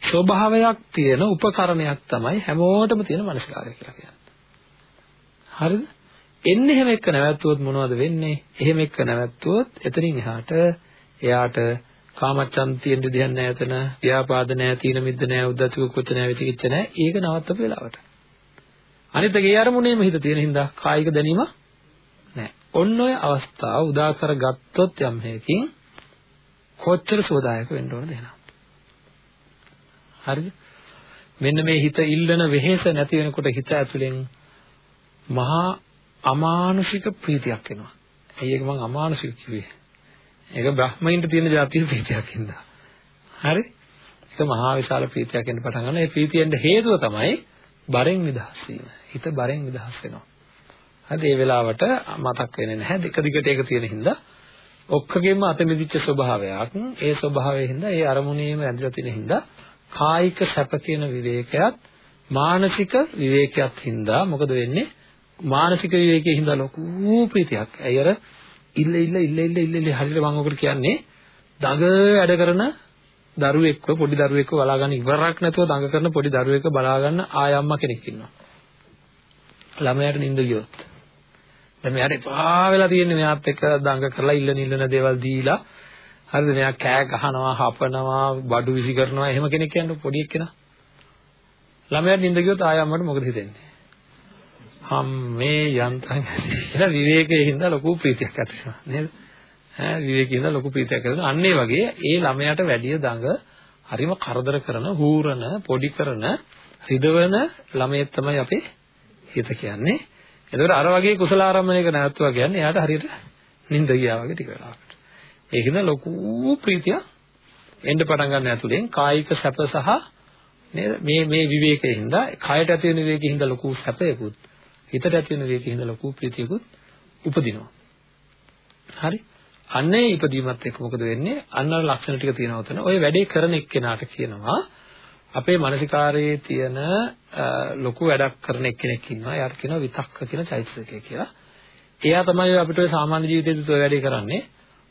ස්වභාවයක් තියෙන උපකරණයක් තමයි හැමෝටම තියෙන මනසකාරය කියලා කියන්නේ. හරිද? එන්නේ එහෙම එක්ක නැවැත්තුවොත් මොනවද වෙන්නේ? එහෙම එක්ක නැවැත්තුවොත් එතනින් එහාට එයාට කාමච්ඡන්තියෙන් දෙයක් නැහැ එතන, ව්‍යාපාද නැහැ, තීන මිද්ද නැහැ, උද්දච්ච කුච්ච නැහැ, විචිකිච්ඡ නැහැ. ඒක නවත්තපු වෙලාවට. අනිත් එකේ අරමුණේම හිත තියෙන හින්දා කායික දැනීම නැහැ. ඔන්න ඔය අවස්ථාව උදා කරගත්තොත් යම් හේකින් කොච්චර සෝදායක වෙන්න ඕනද එහෙනම්. හරිද? මෙන්න මේ හිත ඉල්ලන වෙහෙස නැති වෙනකොට හිත ඇතුලෙන් මහා අමානුෂික ප්‍රීතියක් එනවා. ඇයි ඒක මම අමානුෂික කිව්වේ? ඒක බ්‍රහ්මයින්ට තියෙන જાතිය ප්‍රීතියක් හින්දා. හරි? ඒක මහා විශාල ප්‍රීතියක් එන්න පටන් ගන්නවා. ඒ ප්‍රීතියෙන්ද හේතුව තමයි බරෙන් නිදහස් වීම. හිත බරෙන් නිදහස් වෙනවා. හරි ඒ වෙලාවට මතක් වෙන්නේ නැහැ. දෙක දිගට ඒක තියෙන හින්දා ඔක්කොගෙම අත මිදිච්ච ස්වභාවයක්. ඒ ස්වභාවයෙන් හින්දා ඒ අරමුණේම ඇඳලා තියෙන හින්දා කායික සැප කියන විවේකයක් මානසික විවේකයක් හින්දා මොකද වෙන්නේ? මානසික විවේකයේ හින්දා ලොකු ප්‍රීතියක්. ඇයි අර ඉල්ල ඉල්ල ඉල්ල ඉල්ල ඉල්ල ඉල්ල හරියට මම ඔකට කියන්නේ දඟ වැඩ කරන දරුවෙක්ව පොඩි දරුවෙක්ව බලා ගන්න ඉවරක් නැතුව දඟ කරන පොඩි දරුවෙක්ව බලා ගන්න ආයම්මා කෙනෙක් ඉන්නවා. ළමයාට නිින්ද ගියොත් දැන් මෙයාට එපා වෙලා තියෙන්නේ මෙයාත් එක්ක දඟ කරලා ඉල්ලන ඉල්ලන දේවල් දීලා. හරිද? මෙයා කෑ ගහනවා හපනවා බඩු විසි කරනවා. එහෙම කෙනෙක් කියන්නේ පොඩි එක්කෙනා. ළමයාට නිින්ද ගියොත් ආයම්මට මොකද හිතෙන්නේ? හම් මේ යන්තම් එන විවේකයේ හින්දා ලොකු ප්‍රීතියක් ඇති වෙනවා නේද? ඈ විවේකයේ හින්දා ලොකු ප්‍රීතියක් ඇති වෙනවා අන්න ඒ වගේ ඒ ළමයාට වැඩි දඟ හරිම කරදර කරන හූරන පොඩි කරන රිදවන ළමයෙක් තමයි අපේ හිත කියන්නේ. එතකොට අර වගේ කුසල ආරම්භණයක නැවතුවා කියන්නේ එයාට හරියට නිින්ද ගියා වගේ ටික වෙලාවකට. ඒකද ලොකු ප්‍රීතිය එන්න පටන් ගන්න ඇතුලෙන් කායික සැප සහ නේද මේ මේ විවේකයෙන් හින්දා කායට ඇති වෙන විවේකයෙන් හින්දා ලොකු සැපයකුත් හිතට ඇති වෙන විවේකයෙන් හින්දා ලොකු ප්‍රීතියකුත් උපදිනවා. හරි? අන්නේ ඉපදීමත් එක්ක මොකද වෙන්නේ? අන්න ලක්ෂණ ටික තියෙනවා උතන. ওই වැඩේ කරන එක්කෙනාට කියනවා අපේ මානසිකාරයේ තියෙන ලොකු වැඩක් කරන එක්කෙනෙක් ඉන්නවා. එයාට කියනවා විතක්ක කියන චෛතසිකය කියලා. එයා තමයි අපිට ඔය සාමාන්‍ය ජීවිතේදීත් ඔය වැඩේ කරන්නේ.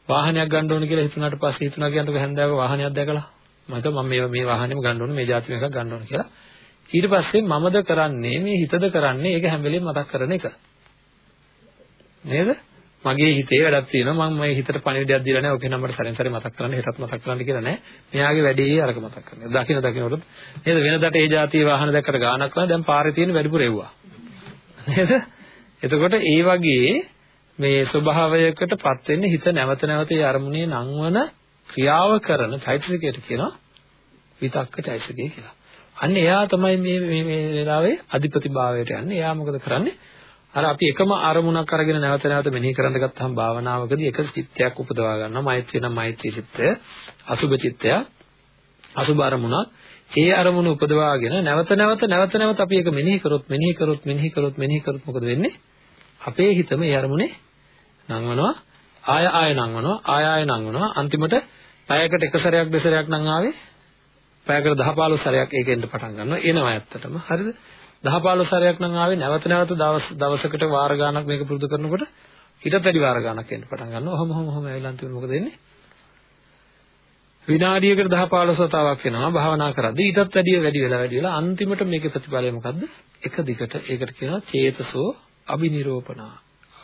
වාහනයක් ගන්න ඕන කියලා හිතුණාට පස්සේ හිතුණා කියනකොට හැන්දාවක වාහනයක් දැකලා මම මම මේ මේ වාහනේම ගන්න ඕන මේ જાතිම එකක් ගන්න ඕන කියලා. ඊට පස්සේ මමද කරන්නේ මේ හිතද කරන්නේ ඒක හැම වෙලෙම මතක් කරන එක. නේද? මගේ හිතේ වැඩක් තියෙනවා මම මේ හිතට පණිවිඩයක් දීලා නැහැ. ඔකේ නම් මට සැරෙන් සැරේ මතක් කරන්න හෙටත් මතක් කරන්න කියලා නැහැ. මෙයාගේ වැඩේ අරක මතක් කරනවා. දකින්න දකින්නකොට නේද වෙනදට ඒ જાතිය වාහන දැක්කට ගානක් කරනවා දැන් පාරේ තියෙන වැඩිපුර එව්වා. නේද? එතකොට ඒ වගේ මේ ස්වභාවයකටපත් වෙන්න හිත නැවත නැවත ඒ අරමුණේ නංවන ක්‍රියාව කරන චෛතසිකයට කියනවා විතක්ක චෛතසිකය කියලා. අන්න එයා තමයි මේ මේ මේ වෙලාවේ අධිපතිභාවයට යන්නේ. එයා මොකද කරන්නේ? අර අපි එකම අරමුණක් අරගෙන නැවත නැවත මෙනෙහි කරන්න ගත්තාම භාවනාවකදී එක චිත්තයක් උපදවා ගන්නවා. මෛත්‍රිය නම් මෛත්‍රී චිත්තය, අසුභ චිත්තය, අසුභ අරමුණක්. ඒ අරමුණ උපදවාගෙන නැවත නැවත නැවත නැවත අපි ඒක මෙනෙහි කරොත් මෙනෙහි කරොත් මෙනෙහි කරොත් මෙනෙහි කරොත් මොකද වෙන්නේ? අපේ හිතම ඒ අරමුණේ නංවනවා. ආය ආය නංවනවා. ආය ආය නංවනවා. අන්තිමට පැයකට එක සැරයක් දෙසරයක් නම් ආවේ. පැයකට 10 15 සැරයක් ඒකෙන්ද පටන් ගන්නවා. එනවා ඇත්තටම. හරිද? 10 15 සැරයක් නම් ආවේ නැවත නැවත දවස් දවසකට වාර ගාණක් මේක පුරුදු කරනකොට ඊටත් වැඩි වාර ගාණක් එන්න පටන් ගන්නවා. ඔහොම ඔහොම ඔහොම ඇවිල්ලා අන්තිමට මොකද වෙන්නේ? විනාඩියකට 10 15 වතාවක් වෙනවා භාවනා කරද්දී ඊටත් වැඩි වැඩි වෙලා වැඩි වෙලා අන්තිමට මේකේ ප්‍රතිඵලය මොකද්ද? එක දිගට ඒකට කියනවා චේතසෝ අබිනිරෝපණා.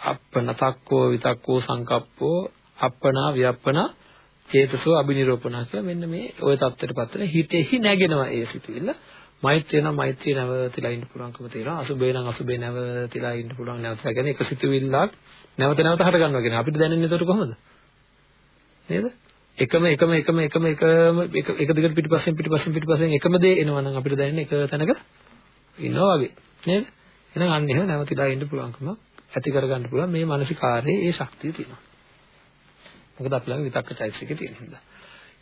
අප්පනතක්කෝ විතක්කෝ සංකප්පෝ අප්පනා ව්‍යප්පනා චේතසෝ අබිනිරෝපණා කියලා මෙන්න මේ ওই தත්ත්වයටපත් වෙන හිතෙහි නැගෙනවා ඒ සිතුවිල්ල. මෛත්‍රිය නම් මෛත්‍රිය නැවතිලා ඉන්න පුළුවන්කම තියෙනවා. අසුබේ නම් අසුබේ නැවතිලා ඉන්න පුළුවන්. නැවතිලා කියන්නේ එක සිතුවිල්ලක් නැවත නැවත හට ගන්නවා කියන්නේ අපිට දැනෙන්නේ එතකොට කොහොමද? නේද? එකම එකම එකම එකම එකම එක එක දිගට පිටිපස්සෙන් පිටිපස්සෙන් පිටිපස්සෙන් එකම දේ එනවා නම් අපිට දැනෙන්නේ එක තැනක ඉන්නවා වගේ. නේද? එහෙනම් අන්න එහෙම නැවතිලා ඉන්න පුළුවන්කම ඇති කරගන්න පුළුවන්. මේ මානසිකාරයේ ඒ ශක්තිය තියෙනවා. මොකද අපි ළඟ විතක්ක චෛතසිකේ තියෙන හින්දා.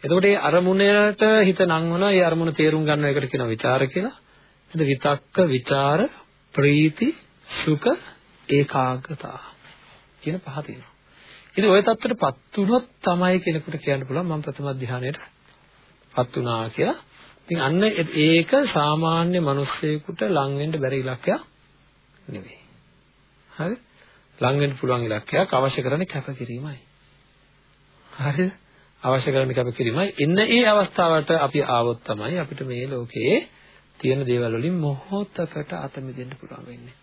එතකොට මේ අරමුණට හිත නංවනවා, මේ අරමුණ තේරුම් ගන්න එකට කියනවා විචාර කියලා. එතන විතක්ක, විචාර, ප්‍රීති, සුඛ, ඒකාග්‍රතාව කියන පහ තියෙනවා. ඉතින් ওই தත්තරපත් වුණොත් තමයි කෙනෙකුට කියන්න පුළුවන් මම ප්‍රථම ධානයටපත් වුණා කියලා. ඉතින් අන්න ඒක සාමාන්‍ය මිනිස්සෙකුට ලං වෙන්න බැරි ඉලක්කයක් නෙවෙයි. හරි? ලං වෙන්න පුළුවන් ඉලක්කයක් අවශ්‍ය කරන්නේ කැපකිරීමයි. හරිද? අවශ්‍ය කරන කැපකිරීමයි. එන්න ඒ අවස්ථාවට අපි ආවොත් තමයි අපිට මේ ලෝකයේ තියෙන දේවල් වලින් මොහොතකට අත මිදෙන්න පුළුවන් වෙන්නේ.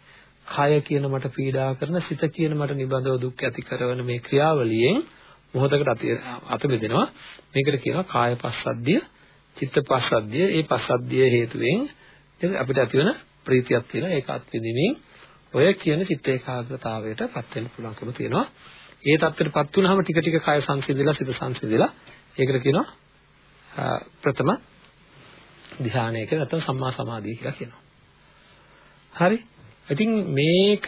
කය කියන මට පීඩා කරන සිත කියන මට නිබඳව දුක් ඇති කරන මේ ක්‍රියාවලියෙන් මොහොතකට අත මිදෙනවා. මේකට කියනවා කාය පස්සද්ධිය, චිත්ත පස්සද්ධිය. ඒ පස්සද්ධිය හේතුවෙන් අපිට ඇතිවන ප්‍රීතියක් තියෙනවා. ඒක අත්විඳීමෙන් ඔය කියන චිත්ත ඒකාග්‍රතාවයට පත් වෙන්න පුළුවන්කම තියෙනවා. ඒ தත්ත්වයටපත් වුනහම ටික ටික කය සංසිඳිලා සිත සංසිඳිලා ඒකට කියනවා ප්‍රථම ධ්‍යානය කියලා නැත්නම් සම්මා සමාධිය කියලා කියනවා. හරි. ඉතින් මේක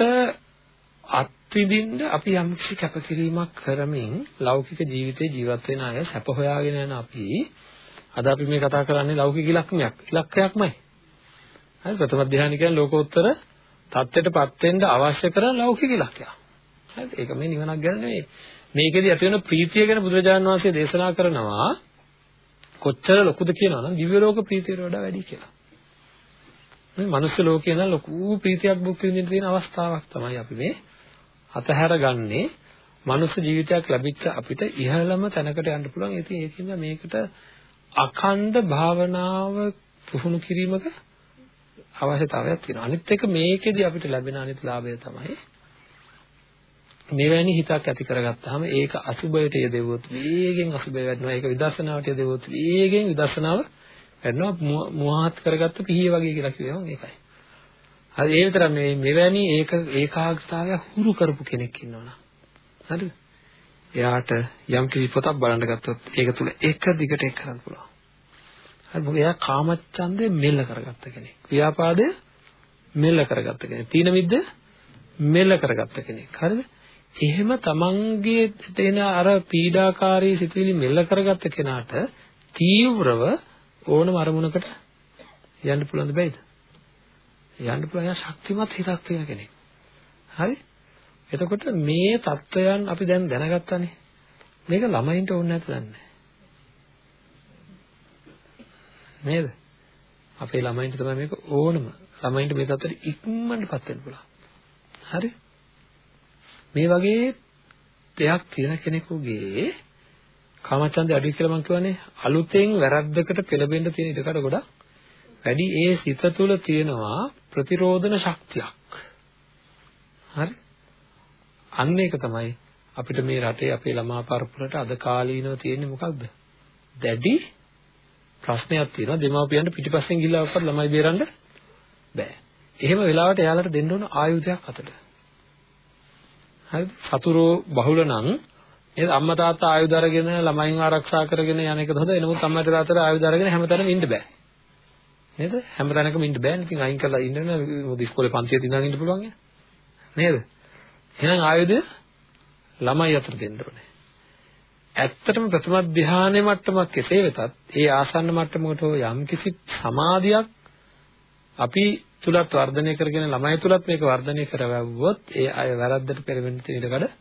අත්විඳින්න අපි යම්කිසි කැපකිරීමක් කරමින් ලෞකික ජීවිතේ ජීවත් වෙන අය සැප හොයාගෙන යන අපි අද අපි මේ කතා කරන්නේ ලෞකික ඉලක්කමක් ඉලක්කයක්මයි. හරි ප්‍රථම ධ්‍යාන කියන්නේ ලෝකෝත්තර தත්ත්වයටපත් වෙන්න අවශ්‍ය කරන ලෞකික ඉලක්කයක්. හරිද? ඒක මේ නිවනක් ගැන නෙවෙයි. මේකෙදි ඇති වෙන ප්‍රීතිය ගැන බුදුරජාණන් වහන්සේ දේශනා කරනවා කොච්චර ලොකුද කියනවා නම් දිව්‍ය ලෝක ප්‍රීතියට වඩා වැඩි කියලා. මේ මනුස්ස ලෝකේ නම් ලොකු ප්‍රීතියක් භුක්ති විඳින්න තියෙන අවස්ථාවක් තමයි අපි මේ අතහැරගන්නේ. මනුස්ස ජීවිතයක් ලැබිච්ච අපිට ඉහළම තැනකට යන්න පුළුවන්. ඉතින් ඒකින්ද මේකට අඛණ්ඩ භාවනාව පුහුණු කිරීමක අවශ්‍යතාවයක් තියෙනවා. අනිත් එක මේකෙදි අපිට ලැබෙන අනිත් ලාභය තමයි මෙවැනි හිතක් ඇති කරගත්තාම ඒක අසුබයට යෙදෙවොත් වේගෙන් අසුබය වැඩනවා. ඒක විදර්ශනාවට යෙදෙවොත් වේගෙන් විදර්ශනාව වැඩනවා. මුවහත් කරගත්ත පිහිය වගේ කියලා කියනවා ඒකයි. හරි ඒ විතරක් නෙවෙයි මෙවැනි ඒක ඒකාග්‍රතාවය හුරු කරපු කෙනෙක් ඉන්නවනම්. හරිද? එයාට යම් කිසි පොතක් බලන්න ගත්තොත් ඒක තුල එක දිගට එක් කරන්න පුළුවන්. හරි මොකද එයා කාමච්ඡන්දේ මෙල්ල කරගත්ත කෙනෙක්. ව්‍යාපාදය මෙල්ල කරගත්ත කෙනෙක්. තීන මිද්ද මෙල්ල කරගත්ත කෙනෙක්. හරිද? එහෙම තමන්ගේ තේන අර පීඩාකාරී සිතුවිලි මෙල්ල කරගත්ත කෙනාට තීව්‍රව ඕනම අරමුණකට යන්න පුළුවන් දෙයිද? යන්න පුළුවන් යා ශක්තිමත් හිතක් තියෙන කෙනෙක්. හරි? එතකොට මේ தত্ত্বයන් අපි දැන් දැනගත්තානේ. මේක ළමයින්ට ඕනේ නැද්ද දන්නේ නේද? අපේ ළමයින්ට තමයි මේක ඕනම. ළමයින්ට මේ தත්තට ඉක්මනටපත් වෙන්න පුළුවන්. හරි? මේ වගේ දෙයක් තියෙන කෙනෙකුගේ කාමචන්දේ අඩුයි කියලා මම කියවනේ අලුතෙන් වැරද්දකට පෙළඹෙන්න තියෙන ඉඩකඩ ගොඩක් වැඩි ඒ සිත තුළ තියෙනවා ප්‍රතිරෝධන ශක්තියක් හරි අන්න ඒක තමයි අපිට මේ රටේ අපේ ළමා පරපුරට අද කාලීනව තියෙන්නේ මොකක්ද? දැඩි ප්‍රශ්නයක් තියෙනවා දෙමාපියන්ට පිටිපස්සෙන් ගිහිල්ලා අපත් ළමයි බේරන්න බෑ. එහෙම වෙලාවට එයාලට දෙන්න ඕන ආයුධයක් අතට. හරිද? සතුරෝ බහුල නම් නේද අම්මා තාත්තා ආයුධ අරගෙන ළමයින් ආරක්ෂා කරගෙන යන එකද හොඳ එනමුත් අම්මාට තාත්තට ආයුධ අරගෙන හැමතැනම ඉන්න බෑ. නේද? හැමතැනකම ඉන්න බෑනේ. ඉතින් අයින් කරලා ඉන්න මොකද ඉස්කෝලේ පන්තියේ තිනාගෙන ඉන්න පුළුවන් නේද? එහෙනම් ආයුධය ළමයි අතට දෙන්න ඕනේ. ඇත්තටම ප්‍රථම ධානයේ මට්ටමක් කෙසේ වෙතත් ඒ ආසන්න මට්ටමකට යම් කිසි සමාධියක් අපි තුලත් වර්ධනය කරගෙන ළමයි තුලත් මේක වර්ධනය කරවුවොත් ඒ අය වැරද්දට පෙරවෙන්න තියෙන ඉඩකඩ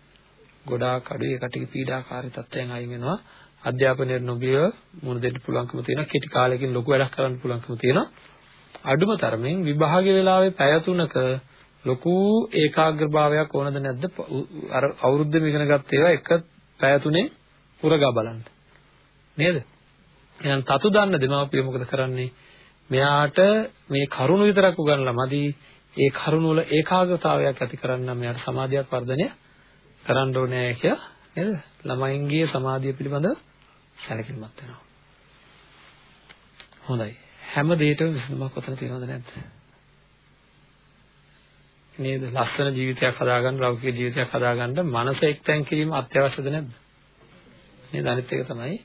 ගොඩාක් අඩුයි ඒකට පීඩාකාරී තත්ත්වයන් අයින් වෙනවා. අධ්‍යාපනයේ නොබිය මුණ දෙන්න පුළුවන්කම තියෙනවා. කෙටි කාලෙකින් ලොකු වැඩක් කරන්න පුළුවන්කම තියෙනවා. අඩුම තරමින් විභාග වේලාවේ පැය තුනක ලොකු ඒකාග්‍රභාවයක් ඕනද නැද්ද? අර අවුරුද්දෙම ඉගෙන ගත්ත ඒවා එක පැය තුනේ පුරගා බලන්න. නේද? එහෙනම් තතු දන්න දෙමාපියෝ මොකද කරන්නේ? මෙයාට මේ කරුණ විතරක් උගන්ලා මදි. ඒ කරුණ වල ඒකාග්‍රතාවයක් ඇති කරන්න මෙයාට සමාධියක් වර්ධනය කරන්න ඕනේ කියලා නේද? ළමයින්ගේ සමාධිය පිළිබඳව සැලකිලිමත් වෙනවා. හොඳයි. හැම දෙයකම විසඳුමක් ඔතන තියෙනවද නැද්ද? නේද? ලස්සන ජීවිතයක් හදාගන්න ලෞකික ජීවිතයක් හදාගන්න මනස එක්තැන් කිරීම අත්‍යවශ්‍යද නැද්ද? නේද? අනිත් එක තමයි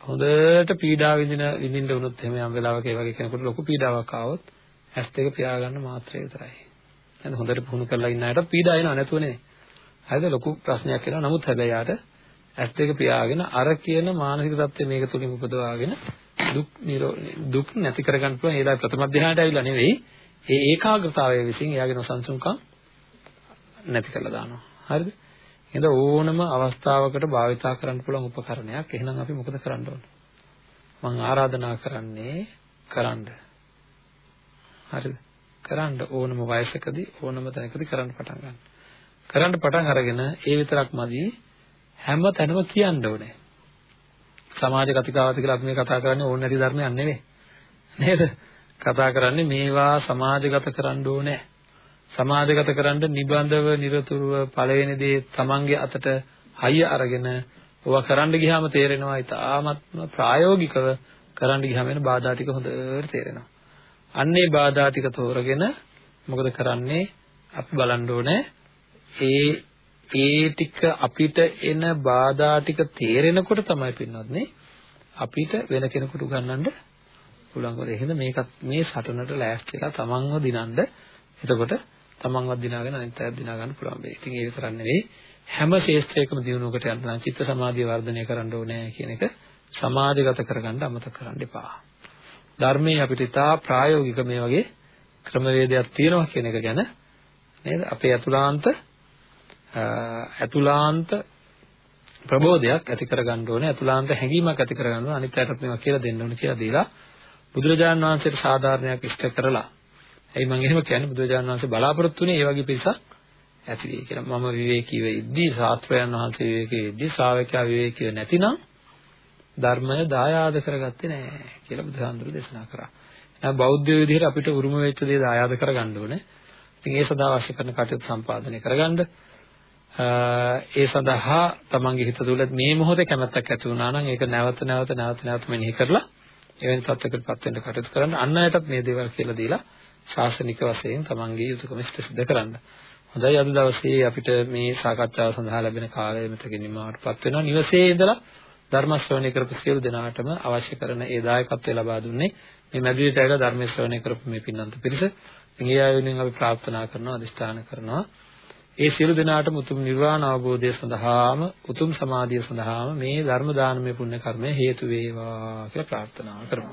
හොඳට පීඩා විඳින විඳින්න වුණොත් එහෙම යම් වෙලාවක ඒ වගේ කෙනෙකුට ලොකු පීඩාවක් ආවොත් ඇස් දෙක පියාගන්න මාත්‍රේ විතරයි. නේද? හොඳට පුහුණු කරලා ඉන්න අයට පීඩා එනව නැතුව නේ. හරිද? ලොකු ප්‍රශ්නයක් එනවා. නමුත් හැබැයි යාට ඇස් දෙක පියාගෙන අර කියන මානසික தත්ත්වය මේක තුලින් උපදවාගෙන දුක් දුක් නැති කරගන්න පුළුවන්. ඒ දා ප්‍රථම ධ්‍යානයට ඇවිල්ලා නෙවෙයි. ඒ ඒකාග්‍රතාවය විසින් එයාගේ නොසන්සුන්කම් නැති කරලා දානවා. හරිද? එහෙනම් ඕනම අවස්ථාවකට භාවිතා කරන්න පුළුවන් උපකරණයක්. එහෙනම් අපි මොකද කරන්න ඕන? මම ආරාධනා කරන්නේ කරන්න. හරිද? කරන්න ඕනම වයසකදී ඕනම තැනකදී කරන්න පටන් ගන්න. කරන්න පටන් අරගෙන ඒ විතරක් මදි හැම තැනම කියන්න ඕනේ. සමාජ කතිකාවත කියලා අපි මේ කතා කරන්නේ ඕන නැති ධර්මයක් නෙවෙයි. නේද? කතා කරන්නේ මේවා සමාජගත කරන්න ඕනේ. සමාජගත කරන්න නිබඳව নিরතුරුව පළවෙනි දේ තමන්ගේ අතට හයිය අරගෙන ඔවා කරන්න ගියාම තේරෙනවා ඉතාමත්ම ප්‍රායෝගිකව කරන්න ගියාම වෙන බාධා ටික හොඳට තේරෙනවා. අන්නේ බාධා ටික තෝරගෙන මොකද කරන්නේ? අපි බලන්න ඕනේ ඒ ඒ ටික අපිට එන බාධා ටික තේරෙනකොට තමයි පින්නොත්නේ අපිට වෙන කෙනෙකුට උගන්වන්න පුළුවන්. ඒකද මේකත් මේ සටනට ලෑස්තිලා තමන්ව දිනන්න එතකොට තමන්වත් දිනාගෙන අනිත් අයත් දිනා ගන්න පුළුවන් වෙයි. ඉතින් ඒ විතරක් නෙවෙයි හැම ශේෂ්ත්‍රයකම දිනුවකට යන්න නම් චිත්ත සමාධිය වර්ධනය කරන්න ඕනේ කියන එක සමාජගත කරගන්න අමතක කරන්න එපා. ධර්මයේ අපිට ඉතා ප්‍රායෝගික මේ වගේ ක්‍රමවේදයක් තියෙනවා කියන එක ගැන නේද? අපේ අතුලාන්ත අතුලාන්ත ප්‍රබෝධයක් ඇති කරගන්න ඕනේ අතුලාන්ත හැඟීමක් ඇති කරගන්න ඕනේ අනිත් අයටත් මේවා කියලා දෙන්න ඕනේ කියලා දීලා බුදුරජාණන් වහන්සේට සාධාරණයක් ඉෂ්ට කරලා ඇයි මම එහෙම කියන්නේ බුදුරජාණන් වහන්සේ බලාපොරොත්තු වෙන්නේ මේ වගේ පිරිසක් ඇති වෙයි කියලා. මම විවේකීව ඉද්දී ශාස්ත්‍රයන් වහන්සේ විවේකීව ඉද්දී ශ්‍රාවකයා විවේකීව නැතිනම් ධර්මය දායාද කරගත්තේ නැහැ කියලා බුදුහාමුදුරු දේශනා කරා. එහෙනම් බෞද්ධ විදිහට අපිට උරුම වෙච්ච දේ දායාද කරගන්න ඕනේ. ඉතින් ඒ සඳහා අවශ්‍ය කරන කටයුතු සම්පාදනය කරගන්න ඒ සඳහා තමන්ගේ හිත තුළ මේ මොහොතේ කැමැත්තක් ඇති වුණා නම් ඒක නැවත නැවත නැවත නැවත මෙනෙහි කරලා එවැනි තත්ත්වයකටපත් වෙන්න කටයුතු කරන්න අන් අයටත් මේ දේවල් කියලා දීලා ශාසනික වශයෙන් තමන්ගේ යුතුයකම ඉෂ්ට සිද්ධ කරන්න. හොඳයි අද දවසේ අපිට මේ සාකච්ඡාව සඳහා ලැබෙන කාලය මෙතකින් නිමාවටපත් වෙනවා. නිවසේ ඉඳලා ධර්ම ශ්‍රවණය කරපු සියලු දෙනාටම අවශ්‍ය කරන ඒ දායකත්වය ලබා දුන්නේ මේ මැදිරියට ඇවිල්ලා ධර්ම ශ්‍රවණය කරපු මේ පින්නන්ත පිරිස. මේ ආය වෙනුවෙන් අපි ප්‍රාර්ථනා කරනවා අදිෂ්ඨාන කරනවා. ඒ සියලු දෙනාටම උතුම් නිර්වාණ අවබෝධය සඳහාම උතුම් සමාධිය සඳහාම මේ ධර්ම දානමය පුණ්‍ය කර්මය හේතු වේවා කියලා ප්‍රාර්ථනා කරමු.